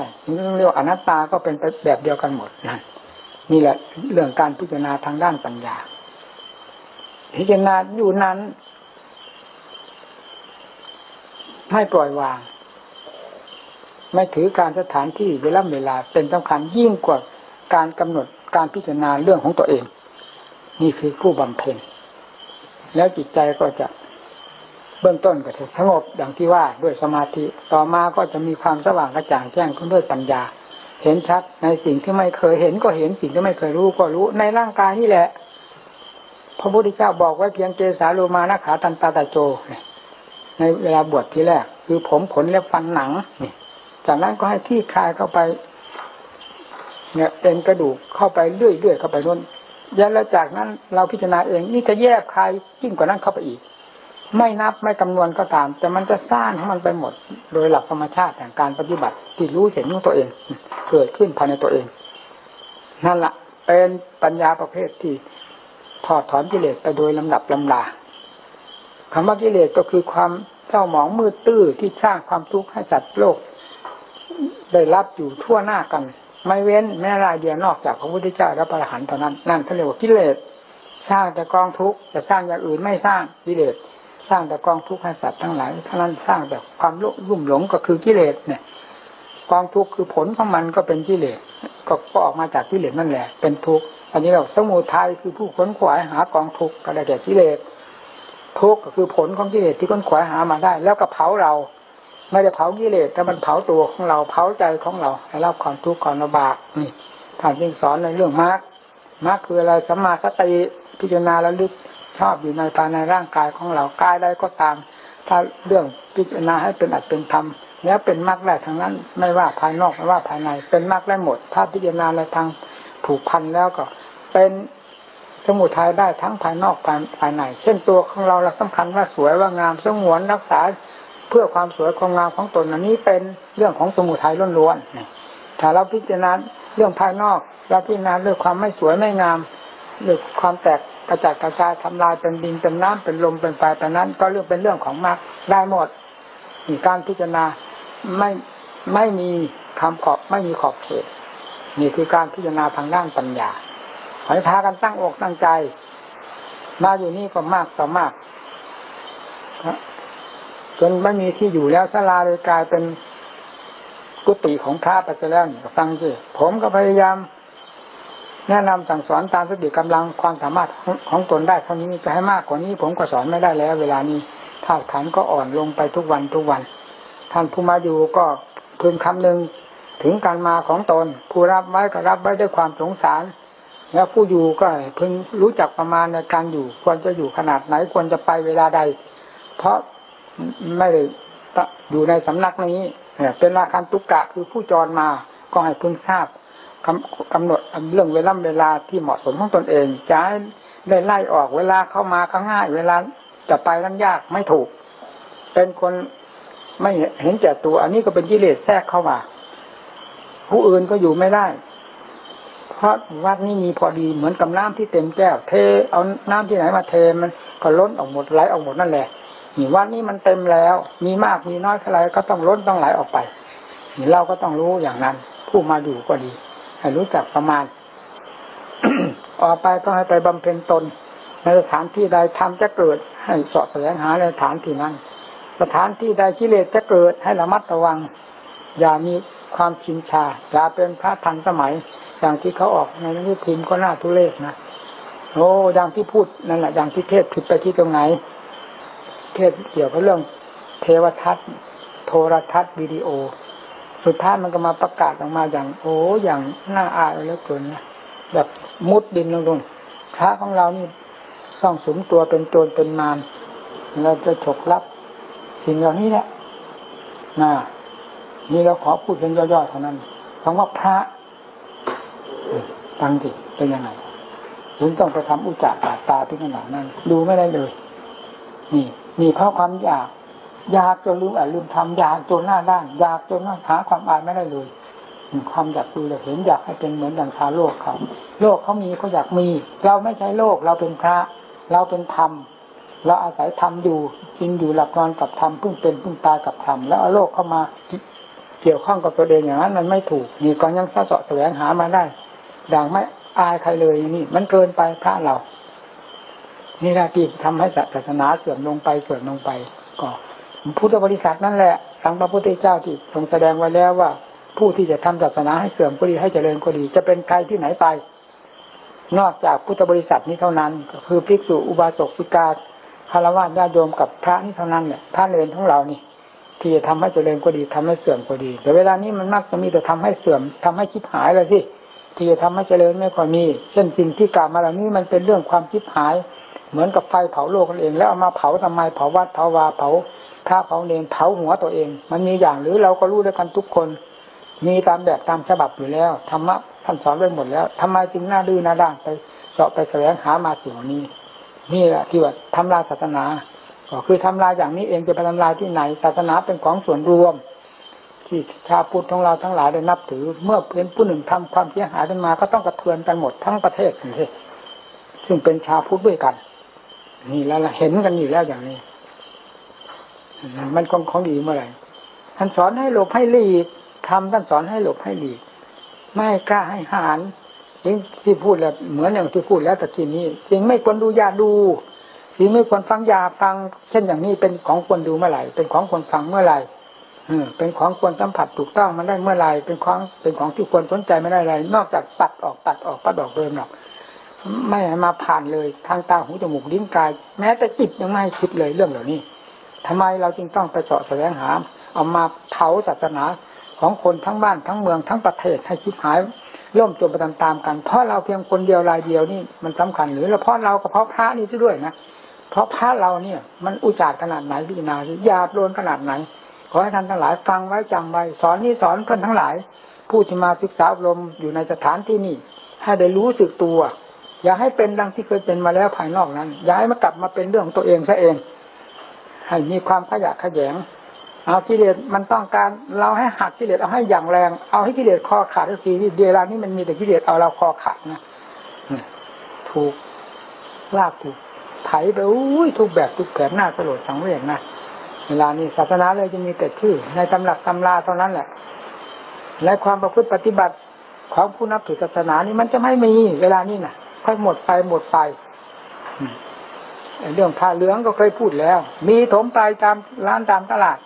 เรียกอนัตตาก็เป็นแบบเดียวกันหมดนะนี่แหละเรื่องการพิจารณาทางด้านปัญญา พิจารณาอยู่นั้นให้ปล่อยวาง ไม่ถือการสถานที่เวลาเวลาเป็นสำคัญยิ่งกว่าการกำหนดการพิจารณาเรื่องของตัวเอง นี่คือผู้บำเพ็ญแล้วจิตใจก็จะเบื้องต้นก็จะสงบดังที่ว่าด้วยสมาธิต่อมาก็จะมีความสว่างกระจ่างแจ้งขึ้นด้วยปัญญา เห็นชัดในสิ่งที่ไม่เคยเห็นก็เห็นสิ่งที่ไม่เคยรู้ก็รู้ในร่างกายนี่แหละ พระพุทธเจ้าบอกไว้เพียงเกสาโลมานะขาตันตาตาโจ ในเวลาบวชทีแรก คือผมขนและฟันหนังนี่ จากนั้นก็ให้ที่คลายเข้าไป เนี่ยเป็นกระดูกเข้าไปเรื่อยๆเข้าไปนู้นยันแล้วจากนั้นเราพิจารณาเองนี่จะแยบคลายยิ่งกว่านั้นเข้าไปอีก ไม่นับไม่คำนวณก็ตาม แต่มันจะสร้างให้มันไปหมด โดยหลักธรรมชาติแห่งการปฏิบัติที่รู้เห็นของตัวเอง เกิดขึ้นภายในตัวเองนั่นละเป็นปัญญาประเภทที่ถอดถอนกิเลสไปโดยลำดับลำดาคำว่ากิเลสก็คือความเศร้าหมองมืดตื้อที่สร้างความทุกข์ให้สัตว์โลก ได้รับอยู่ทั่วหน้ากัน ไม่เว้นแม้รายเดียวนอกจากพระพุทธเจ้าและพระอรหันต์เท่านั้นนั่นเขาเรียกว่ากิเลสสร้างแต่กองทุกข์จะสร้างอย่างอื่นไม่สร้างกิเลสสร้างแต่กองทุกข์ให้สัตว์ทั้งหลายเท่านั้นสร้างแต่ความรุ่มหลงก็คือกิเลสเนี่ย กองทุกข์คือผลของมันก็เป็นกิเลสก็ออกมาจากกิเลสนั่นแหละ เป็นทุกข์อันนี้เราสมุทัยคือผู้ขนขวายหากองทุกข์ก็ได้แก่กิเลสทุกข์ก็คือผลของกิเลสที่ขนขวายหามาได้ แล้วก็เผาเรา ไม่ได้เผากิเลสแต่มันเผาตัวของเราเผาใจของเราให้รับความทุกข์ความลำบากนี่ท่านจึงสอนในเรื่องมรรคมรรคคืออะไรสัมมาสติพิจารณาระลึกชอบอยู่ในภายในร่างกายของเรากายใดก็ตาม ถ้าเรื่องพิจารณาให้เป็นอัตเป็นธรรมแล้วเป็นมรรคได้ทั้งนั้น ไม่ว่าภายนอกไม่ว่าภายใน เป็นมรรคได้หมด ถ้าพิจารณาในทางผูกพันแล้วก็ เป็นสมุทัยได้ทั้งภายนอกภายภายใน เช่นตัวของเราเราสำคัญว่าสวยว่างามสงวนรักษา เพื่อความสวยความงามของตนอันนี้เป็นเรื่องของสมุทัยล้วนๆถ้าเราพิจารณาเรื่องภายนอกเราพิจารณาเรื่องความไม่สวยไม่งามเรื่องความแตกกระจัดกระจายทำลายเป็นดินเป็นน้ำเป็นลมเป็นไฟเป็นนั้น ก็เรื่องเป็นเรื่องของมรรคได้หมดการพิจารณาไม่ไม่มีคำขอบไม่มีขอบเขตนี่คือการพิจารณาทางด้านปัญญาให้พากันตั้งอกตั้งใจ มาอยู่นี่ก็มากต่อมาก จนไม่มีที่อยู่แล้วสลาเลยกลายเป็นกุฏิของพระไปซะแล้วนี่ฟังสิผมก็พยายาม แนะนำสั่งสอนตามสติกำลังความสามารถของตนได้เท่านี้จะให้มากกว่านี้ ผมก็สอนไม่ได้แล้ว เวลานี้ธาตุขันก็อ่อนลงไปทุกวันทุกวัน ท่านผู้มาอยู่ก็พึงคำนึงถึงการมาของตน ผู้รับไว้ก็รับไว้ด้วยความสงสาร แล้วผู้อยู่ก็พึงรู้จักประมาณในการอยู่ ควรจะอยู่ขนาดไหนควรจะไปเวลาใด เพราะ ไม่ได้อยู่ในสำนักนี้เป็นราคันตุกกะคือผู้จรมาก็ให้พึงทราบกำหนดเรื่องเวลาเวลาที่เหมาะสมของตนเองจะได้ไล่ออกเวลาเข้ามาก็ง่าย เวลาจะไปนั้นยากไม่ถูก เป็นคนไม่เห็นแก่ตัว อันนี้ก็เป็นกิเลสแทรกเข้ามา ผู้อื่นก็อยู่ไม่ได้ เพราะวัดนี้มีพอดีเหมือนกับน้ำที่เต็มแก้ว เทเอาน้ำที่ไหนมาเทมันก็ล้นออกหมดไหลออกหมดนั่นแหละ นี่วัดนี้มันเต็มแล้ว มีมากมีน้อยเท่าไรก็ต้องล้นต้องไหลออกไปนี่เราก็ต้องรู้อย่างนั้น ผู้มาอยู่ก็ดีให้รู้จักประมาณ ออกไปก็ให้ไปบำเพ็ญตน ในสถานที่ใดทำจะเกิด ให้สอดแสวงหาในสถานที่นั้น สถานที่ใดกิเลสจะเกิดให้ระมัดระวัง อย่ามีความชินชาอย่าเป็นพระทันสมัย อย่างที่เขาออกในนี้พิมพ์ก็น่าทุเรศนะโอ้อย่างที่พูดนั่นแหละอย่างที่เทศผิดไปที่ตรงไหน เทศเกี่ยวกับเรื่องเทวทัศน์ โทรทัศน์วิดีโอ สุดท้ายมันก็มาประกาศออกมาอย่าง โอ้อย่างน่าอายเหลือเกินนะแบบมุดดินลงลงพระของเรานี่ส่องสมตัวเป็นโจรเป็นมารเราจะฉกรับสิ่งเหล่านี้แหละนะนี่เราขอพูดเป็นย่อๆเท่านั้นคำว่าพระฟังสิเป็นยังไงถึงต้องไปทำอุจจาระตาที่ขนาดนั้น ดูไม่ได้เลย นี่ นี่เพราะความอยาก อยากจนลืมอ่านลืมทำอยากจนหน้าด้านอยากจนหาความอายไม่ได้เลยความอยากดูอยเห็นอยากให้เป็นเหมือนดังชาโลกเขาโลกเขามีเขาอยากมี เราไม่ใช่โลกเราเป็นพระ เราเป็นธรรมเราอาศัยธรรมอยู่กินอยู่หลับนอนกับธรรมพิ่งเป็นพิ่งตายกับธรรมแล้วเอาโลกเข้ามาเกี่ยวข้องกับตัวเองอย่างนั้นมันไม่ถูกนี่ก็ยังสะเสาะแสวงหามาได้อย่างไม่อายใครเลยนี่ มันเกินไปพระเรา นี่แหละที่ทำให้ศาสนาเสื่อมลงไปเสื่อมลงไป ก็พุทธบริษัทนั่นแหละทั้งพระพุทธเจ้าที่ทรงแสดงไว้แล้วว่า ผู้ที่จะทำศาสนาให้เสื่อมก็ดีให้เจริญก็ดี จะเป็นใครที่ไหนไป นอกจากพุทธบริษัทนี้เท่านั้นก็คือภิกษุอุบาสกภิกาคารวะญาติโยมกับพระนี่เท่านั้นเนี่ยพระเลนของเรานี่ที่จะทำให้เจริญก็ดีทำให้เสื่อมก็ดี แต่เวลานี้มันมักจะมีแต่ทำให้เสื่อมทำให้คิดหายเลยสิที่จะทำให้เจริญไม่ค่อยมี เช่นสิ่งที่กล่าวมาเหล่านี้มันเป็นเรื่องความคิดหาย เหมือนกับไฟเผาโลกกันเอง แล้วเอามาเผาทำไมเผาวัดเผาวาเผาพระเผาเนรเผาหัวตัวเอง มันมีอย่างหรือเราก็รู้ด้วยกันทุกคน มีตามแบบตามฉบับอยู่แล้วธรรมะท่านสอนไว้หมดแล้วทำไมจึงหน้าดื้อหน้าด้านไปเสาะไปแสวงหามาสิ่งนี้ นี่แหละที่ว่าทำลายศาสนา ก็คือทำลายอย่างนี้เองจะไปทำลายที่ไหน ศาสนาเป็นของส่วนรวม ที่ชาพุทธของเราทั้งหลายได้นับถือ เมื่อเป็นผู้หนึ่งทำความเสียหายขึ้นมา ก็ต้องกระเทือนกันหมดทั้งประเทศเลยซึ่งเป็นชาพุทธด้วยกัน นี่แล้วเห็นกันอยู่แล้วอย่างนี้ มันของของดีเมื่อไหร่ท่านสอนให้หลบให้หลีกทำท่านสอนให้หลบให้หลีก ไม่กล้าให้หานริงที่พูดแล้วเหมือนอย่างที่พูดแล้วตะกี้นี้จริงไม่ควรดูยาดูสิ่งไม่ควรฟังยาฟัง เช่นอย่างนี้เป็นของควรดูเมื่อไหร่ เป็นของควรฟังเมื่อไหร่เป็นของควรสัมผัสถูกต้องมันได้เมื่อไหร่เป็นของเป็นของที่ควรสนใจไม่ได้อะไรนอกจากตัดออกตัดออกปัดออกเดิมหรอก ไม่ให้มาผ่านเลย ทางตาหูจมูกลิ้นกาย แม้แต่จิตยังไม่คิดเลยเรื่องเหล่านี้ทำไมเราจึงต้องไปเสาะแสวงหา เอามาเผาศาสนาของคนทั้งบ้านทั้งเมืองทั้งประเทศให้คิดหายล่มจมไปตามๆกัน เพราะเราเพียงคนเดียวรายเดียวนี่มันสำคัญหรือเพราะเรากับเพราะพระนี่ด้วยนะเพราะพระเราเนี่ย มันอุจารขนาดไหนพิจารณาหยาบโลนขนาดไหน ขอให้ท่านทั้งหลายฟังไว้จำไว้สอนนี่สอนเพื่อนทั้งหลาย ผู้ที่มาศึกษาอบรมอยู่ในสถานที่นี่ให้ได้รู้สึกตัว อย่าให้เป็นดังที่เคยเป็นมาแล้วภายนอกนั้น อย่าให้มากลับมาเป็นเรื่องของตัวเองซะเอง ให้มีความขยะขยง เอากิเลสมันต้องการเราให้หักกิเลสเอาให้อย่างแรง เอาให้กิเลสคอขาดทุกทีที่เวลานี้มันมีแต่กิเลสเอาเราคอขาดนะถูกลากถูกไถไปอุ้ยทุกแบบทุกแบบหน้าสลดสังเวชนะเวลานี้ศาสนาเลยจะมีแต่ชื่อ ในตำรับตำราเท่านั้นแหละ และความประพฤติปฏิบัติของผู้นับถือศาสนานี่มันจะไม่มีเวลานี้นะ่ะ ค่อยหมดไปหมดไปเรื่องผ้าเหลืองก็เคยพูดแล้ว มีถมไปตามร้านตามตลาด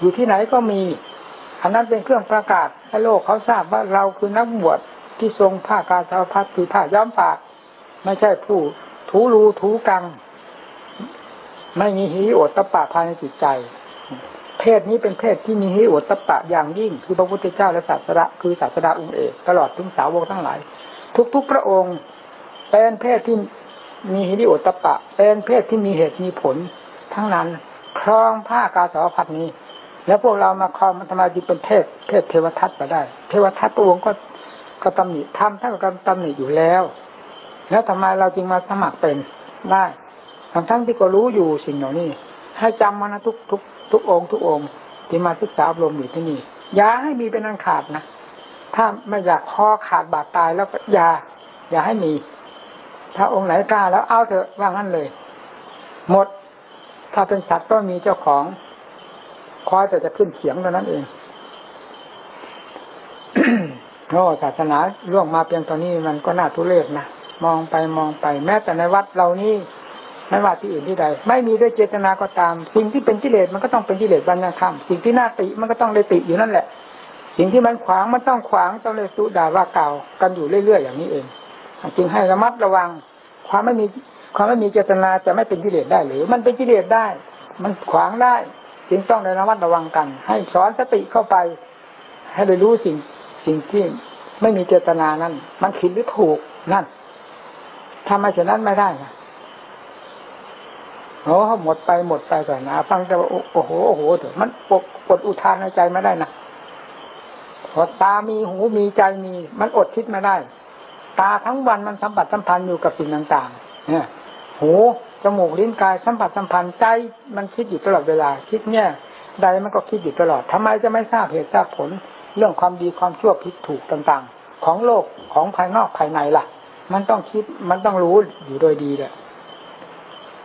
อยู่ที่ไหนก็มี อันนั้นเป็นเครื่องประกาศให้โลกเขาทราบว่าเราคือนักบวชที่ทรงผ้ากาสาวพัดคือผ้าย้อมปาก ไม่ใช่ผู้ถูรูถูกัง ไม่มีหิโอตตะปะภายในจิตใจ เพศนี้เป็นเพศที่มีหิริโอตตะปะอย่างยิ่ง คือพระพุทธเจ้าและศาสดาคือศาสดาองค์เอกตลอดถึงสาวกทั้งหลาย ทุกๆพระองค์ เป็นเพศที่มีหิริโอตปะ เป็นเพศที่มีเหตุมีผล ทั้งนั้นครองผ้ากาสาวพัดนี้ แล้วพวกเรามาครองมันทำไมจึงเป็นเพศ เพศเทวทัตมาได้ เทวทัตพระองค์ก็ก็ตำหนิทำท่านก็ตำหนิอยู่แล้ว แล้วทำไมเราจึงมาสมัครเป็นได้ทั้งทั้งที่ก็รู้อยู่สิ่งเหล่านี้ ให้จำมานะทุกทุกทุกองค์ทุกองค์ที่มาศึกษาอบรมอยู่ที่นี่อย่าให้มีเป็นอันขาดนะถ้าไม่อยากคอขาดบาดตายแล้วก็อย่าอย่าให้มี ถ้าองค์ไหนกล้าแล้วเอาเถอะว่างั้นเลย หมด ถ้าเป็นสัตว์ก็มีเจ้าของคอยแต่จะขึ้นเขียงเท่านั้นเองโอ้ศาสนาล่วงมาเพียงตอนนี้มันก็น่าทุเรศนะมองไปมองไป แม้แต่ในวัดเรานี่ไม่ว่าที่อื่นที่ใด ไม่มีด้วยเจตนาก็ตาม สิ่งที่เป็นกิเลสมันก็ต้องเป็นกิเลสบัญญัติธรรมสิ่งที่น่าติมันก็ต้องเลยติอยู่นั่นแหละ สิ่งที่มันขวางมันต้องขวางต้องเลยสุด่าว่าเก่ากันอยู่เรื่อยๆอย่างนี้เอง จึงให้ระมัดระวัง ความไม่มีความไม่มีเจตนาจะไม่เป็นกิเลสได้หรือ มันเป็นกิเลสได้ มันขวางได้ จึงต้องในระมัดระวังกัน ให้สอนสติเข้าไป ให้ได้รู้สิ่งสิ่งที่ไม่มีเจตนานั้น มันผิดหรือถูกนั่นทำมาเช่นนั้นไม่ได้นะโอ้หมดไปหมดไปก่อนนะฟังแต่ว่าโอ้โหโอ้โหเถอะมันปกปดอุทานในใจไม่ได้นะพอตามีหูมีใจมี มันอดคิดไม่ได้ ตาทั้งวันมันสัมผัสสัมพันธ์อยู่กับสิ่งต่างๆเนี่ยหูจมูกลิ้นกายสัมผัสสัมพันธ์ใจมันคิดอยู่ตลอดเวลา คิดแง่ใดมันก็คิดอยู่ตลอดทำไมจะไม่ทราบเหตุทราบผล เรื่องความดีความชั่วผิดถูกต่างๆ ของโลกของภายนอกภายในล่ะ มันต้องคิดมันต้องรู้อยู่โดยดีแหละ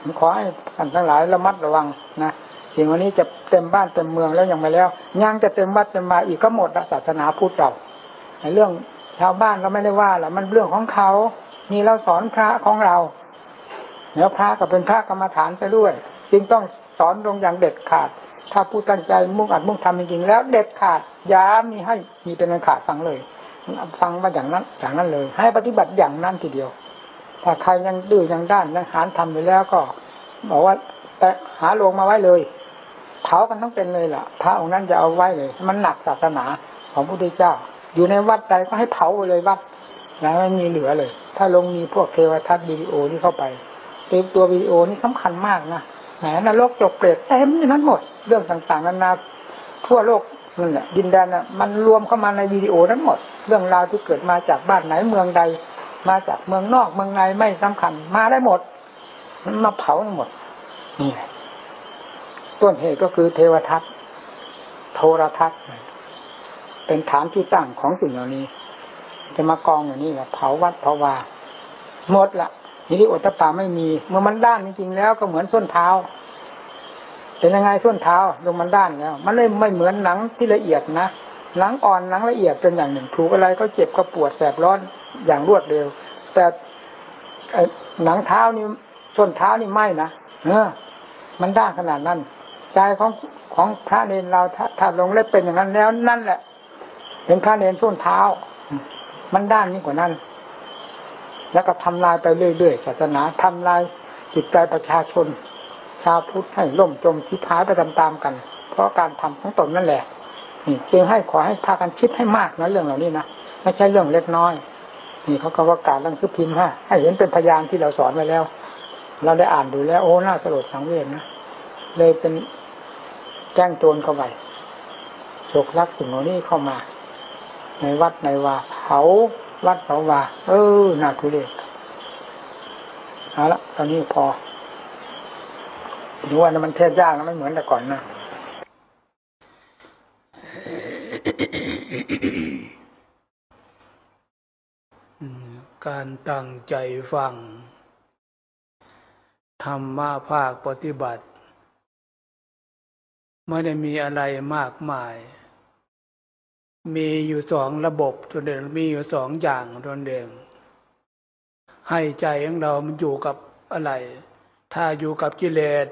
ผมขอให้ท่านทั้งหลายระมัดระวังนะสิ่งวันนี้จะเต็มบ้านเต็มเมืองแล้วยังไม่แล้วยังจะเต็มวัดเต็มมาอีกก็หมดศาสนาพุทธเราเรื่อง ชาวบ้านเราไม่ได้ว่าแหละมันเรื่องของเขามีเราสอนพระของเราแล้วพระก็เป็นพระกรรมฐานซะด้วย จึงต้องสอนลงอย่างเด็ดขาด ถ้าผู้ตั้งใจมุ่งอัดมุ่งทำจริงๆแล้วเด็ดขาดย้ามีให้มีเป็นอันขาดฟังเลย ฟังมาอย่างนั้นอย่างนั้นเลย ให้ปฏิบัติอย่างนั้นทีเดียว ถ้าใครยังดื้อยังด้านยังหานทำไปแล้วก็ บอกว่าแต่หาลงมาไว้เลยเผากันทั้งเป็นเลยล่ะ พระองค์นั้นจะเอาไว้เลย มันหนักศาสนาของพระพุทธเจ้า อยู่ในวัดใดก็ให้เผาไปเลยวัดนะไม่มีเหลือเลย ถ้าลงมีพวกเทวทัศน์วิดีโอนี่เข้าไปเต็มตัววิดีโอนี่สำคัญมากนะแหมนรกจกเปรตเต็มอยู่นั้นหมด เรื่องต่างๆนานาทั่วโลกนั่นแหละดินแดนน่ะมันรวมเข้ามาในวิดีโอนั้นหมด เรื่องราวที่เกิดมาจากบ้านไหนเมืองใด มาจากเมืองนอกเมืองในไม่สำคัญ มาได้หมดมันมาเผาทั้งหมดนี่ต้นเหตุก็คือเทวทัศน์โทรทัศน์ เป็นฐานที่ตั้งของสิ่งเหล่านี้ จะมากองอย่างนี้แหละเผาวัดเผาวาหมดละนี่ที่อดตะปาไม่มี เมื่อมันด้านจริงๆแล้วก็เหมือนส้นเท้าเป็นยังไงส้นเท้าลงมันด้านแล้ว มันเลยไม่เหมือนหนังที่ละเอียดนะหนังอ่อนหนังละเอียดเป็นอย่างหนึ่งถูกอะไรก็เจ็บก็ปวดแสบร้อนอย่างรวดเร็ว แต่หนังเท้านี่ส้นเท้านี่ไม่นะเออ มันด้านขนาดนั้นใจของของพระเนรเราถ้าถ้าลงเล็บเป็นอย่างนั้นแล้วนั่นแหละ เป็นพระเนรส้นเท้า มันด้านนี้กว่านั้น แล้วก็ทำลายไปเรื่อยๆศาสนาทำลายจิตใจประชาชน ชาวพุทธให้ล่มจมทิพายไปตามๆกัน เพราะการทำของตนนั่นแหละจึงให้ขอให้พากันคิดให้มากนะเรื่องเหล่านี้นะไม่ใช่เรื่องเล็กน้อย นี่เขาก็ว่าการลังคือพิมพ์ฮะให้เห็นเป็นพยานที่เราสอนไว้แล้ว เราได้อ่านดูแล้ว โอ้น่าสลดสังเวชนะเลยเป็นแจ้งโจรเข้าไปโศกรักสิ่งเหล่านี้เข้ามา ในวัดในว่าเผาวัดเผาวาเออน่าทุเรศเอาละตอนนี้พอดูว่ามันเทศยากนะไม่เหมือนแต่ก่อนนะการตั้งใจฟัง ธรรมะภาคปฏิบัติ ไม่ได้มีอะไรมากมาย มีอยู่สองระบบตัวเดิมมีอยู่สองอย่างตัวเดิมให้ใจของเรามันอยู่กับอะไร ถ้าอยู่กับกิเลส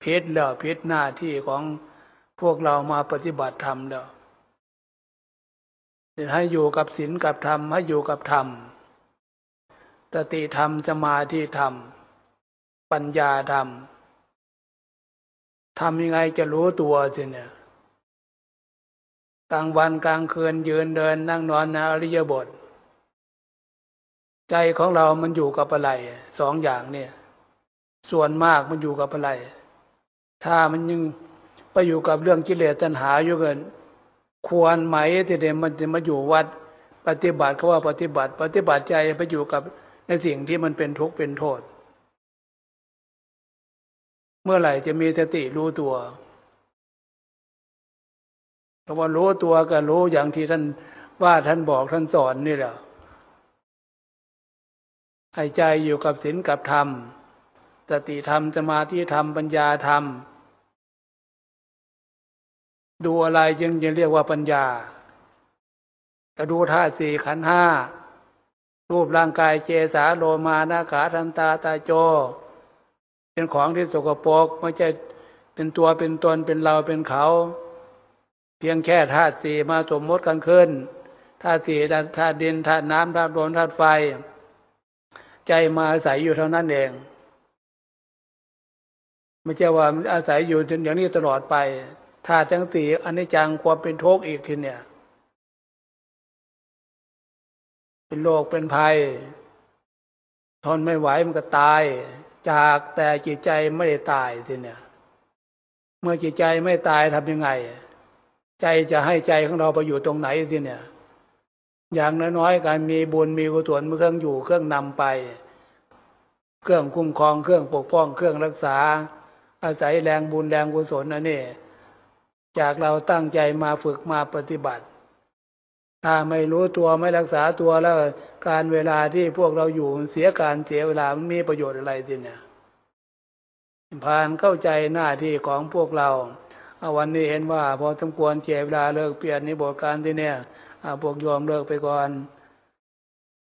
เพิษแล้วเพิษหน้าที่ของพวกเรามาปฏิบัติธรรมแล้วให้อยู่กับศีลกับธรรมให้อยู่กับธรรมสติธรรมสมาธิธรรม ปัญญาธรรมทำยังไงจะรู้ตัวสิเนี่ย กลางวันกลางคืนยืนเดิน นั่งนอนในอริยบท ใจของเรามันอยู่กับอะไรสองอย่างเนี่ย ส่วนมากมันอยู่กับอะไร ถ้ามันยังไปอยู่กับเรื่องกิเลสตัณหาอยู่เกินควรไหมที่เดมันจะมาอยู่วัด ปฏิบัติเขาว่าปฏิบัติ ปฏิบัติใจไปอยู่กับในสิ่งที่มันเป็นทุกข์เป็นโทษ เมื่อไหร่จะมีสติรู้ตัว คำว่ารู้ตัวก็รู้อย่างที่ท่านว่าท่านบอกท่านสอนนี่แหละให้ใจอยู่กับศีลกับธรรม สติธรรมสมาธิธรรมปัญญาธรรม ดูอะไรจึงจะเรียกว่าปัญญาก็ดูธาตุสี่ขันห้ารูปร่างกายเจสาโลมานาขาทันตาตาโจ เป็นของที่สกปรกไม่ใช่เป็นตัวเป็นตนเป็นเราเป็นเขา พียงแค่ธาตุสี่มาสมมติกันขึ้นธาตุสี่ธาตุดินธาตุน้ำธาตุลมธาตุไฟ ใจมาอาศัยอยู่เท่านั้นเอง ไม่ใช่ว่าอาศัยอยู่อย่างนี้ตลอดไปธาตุทั้งสี่อันนี้จังความเป็นทุกข์อีกทีเนี่ย เป็นโรคเป็นภัย ทนไม่ไหวมันก็ตาย จากแต่จิตใจไม่ได้ตายทีเนี่ย เมื่อจิตใจไม่ตายทำยังไง ใจจะให้ใจของเราไปอยู่ตรงไหนทีเนี่ย อย่างน้อยๆการมีบุญมีกุศลเครื่องอยู่เครื่องนำไป เครื่องคุ้มครองเครื่องปกป้องเครื่องรักษา อาศัยแรงบุญแรงกุศลนั่นนี่จากเราตั้งใจมาฝึกมาปฏิบัติ ถ้าไม่รู้ตัวไม่รักษาตัวแล้วการเวลาที่พวกเราอยู่เสียการเสียเวลามันมีประโยชน์อะไรสิเนี่ยผ่านเข้าใจหน้าที่ของพวกเรา วันนี้เห็นว่า พอสมควรเจ็เวลาเลิกเปลี่ยนในบทการที่เนี่ยพวกยอมเลิกไปก่อน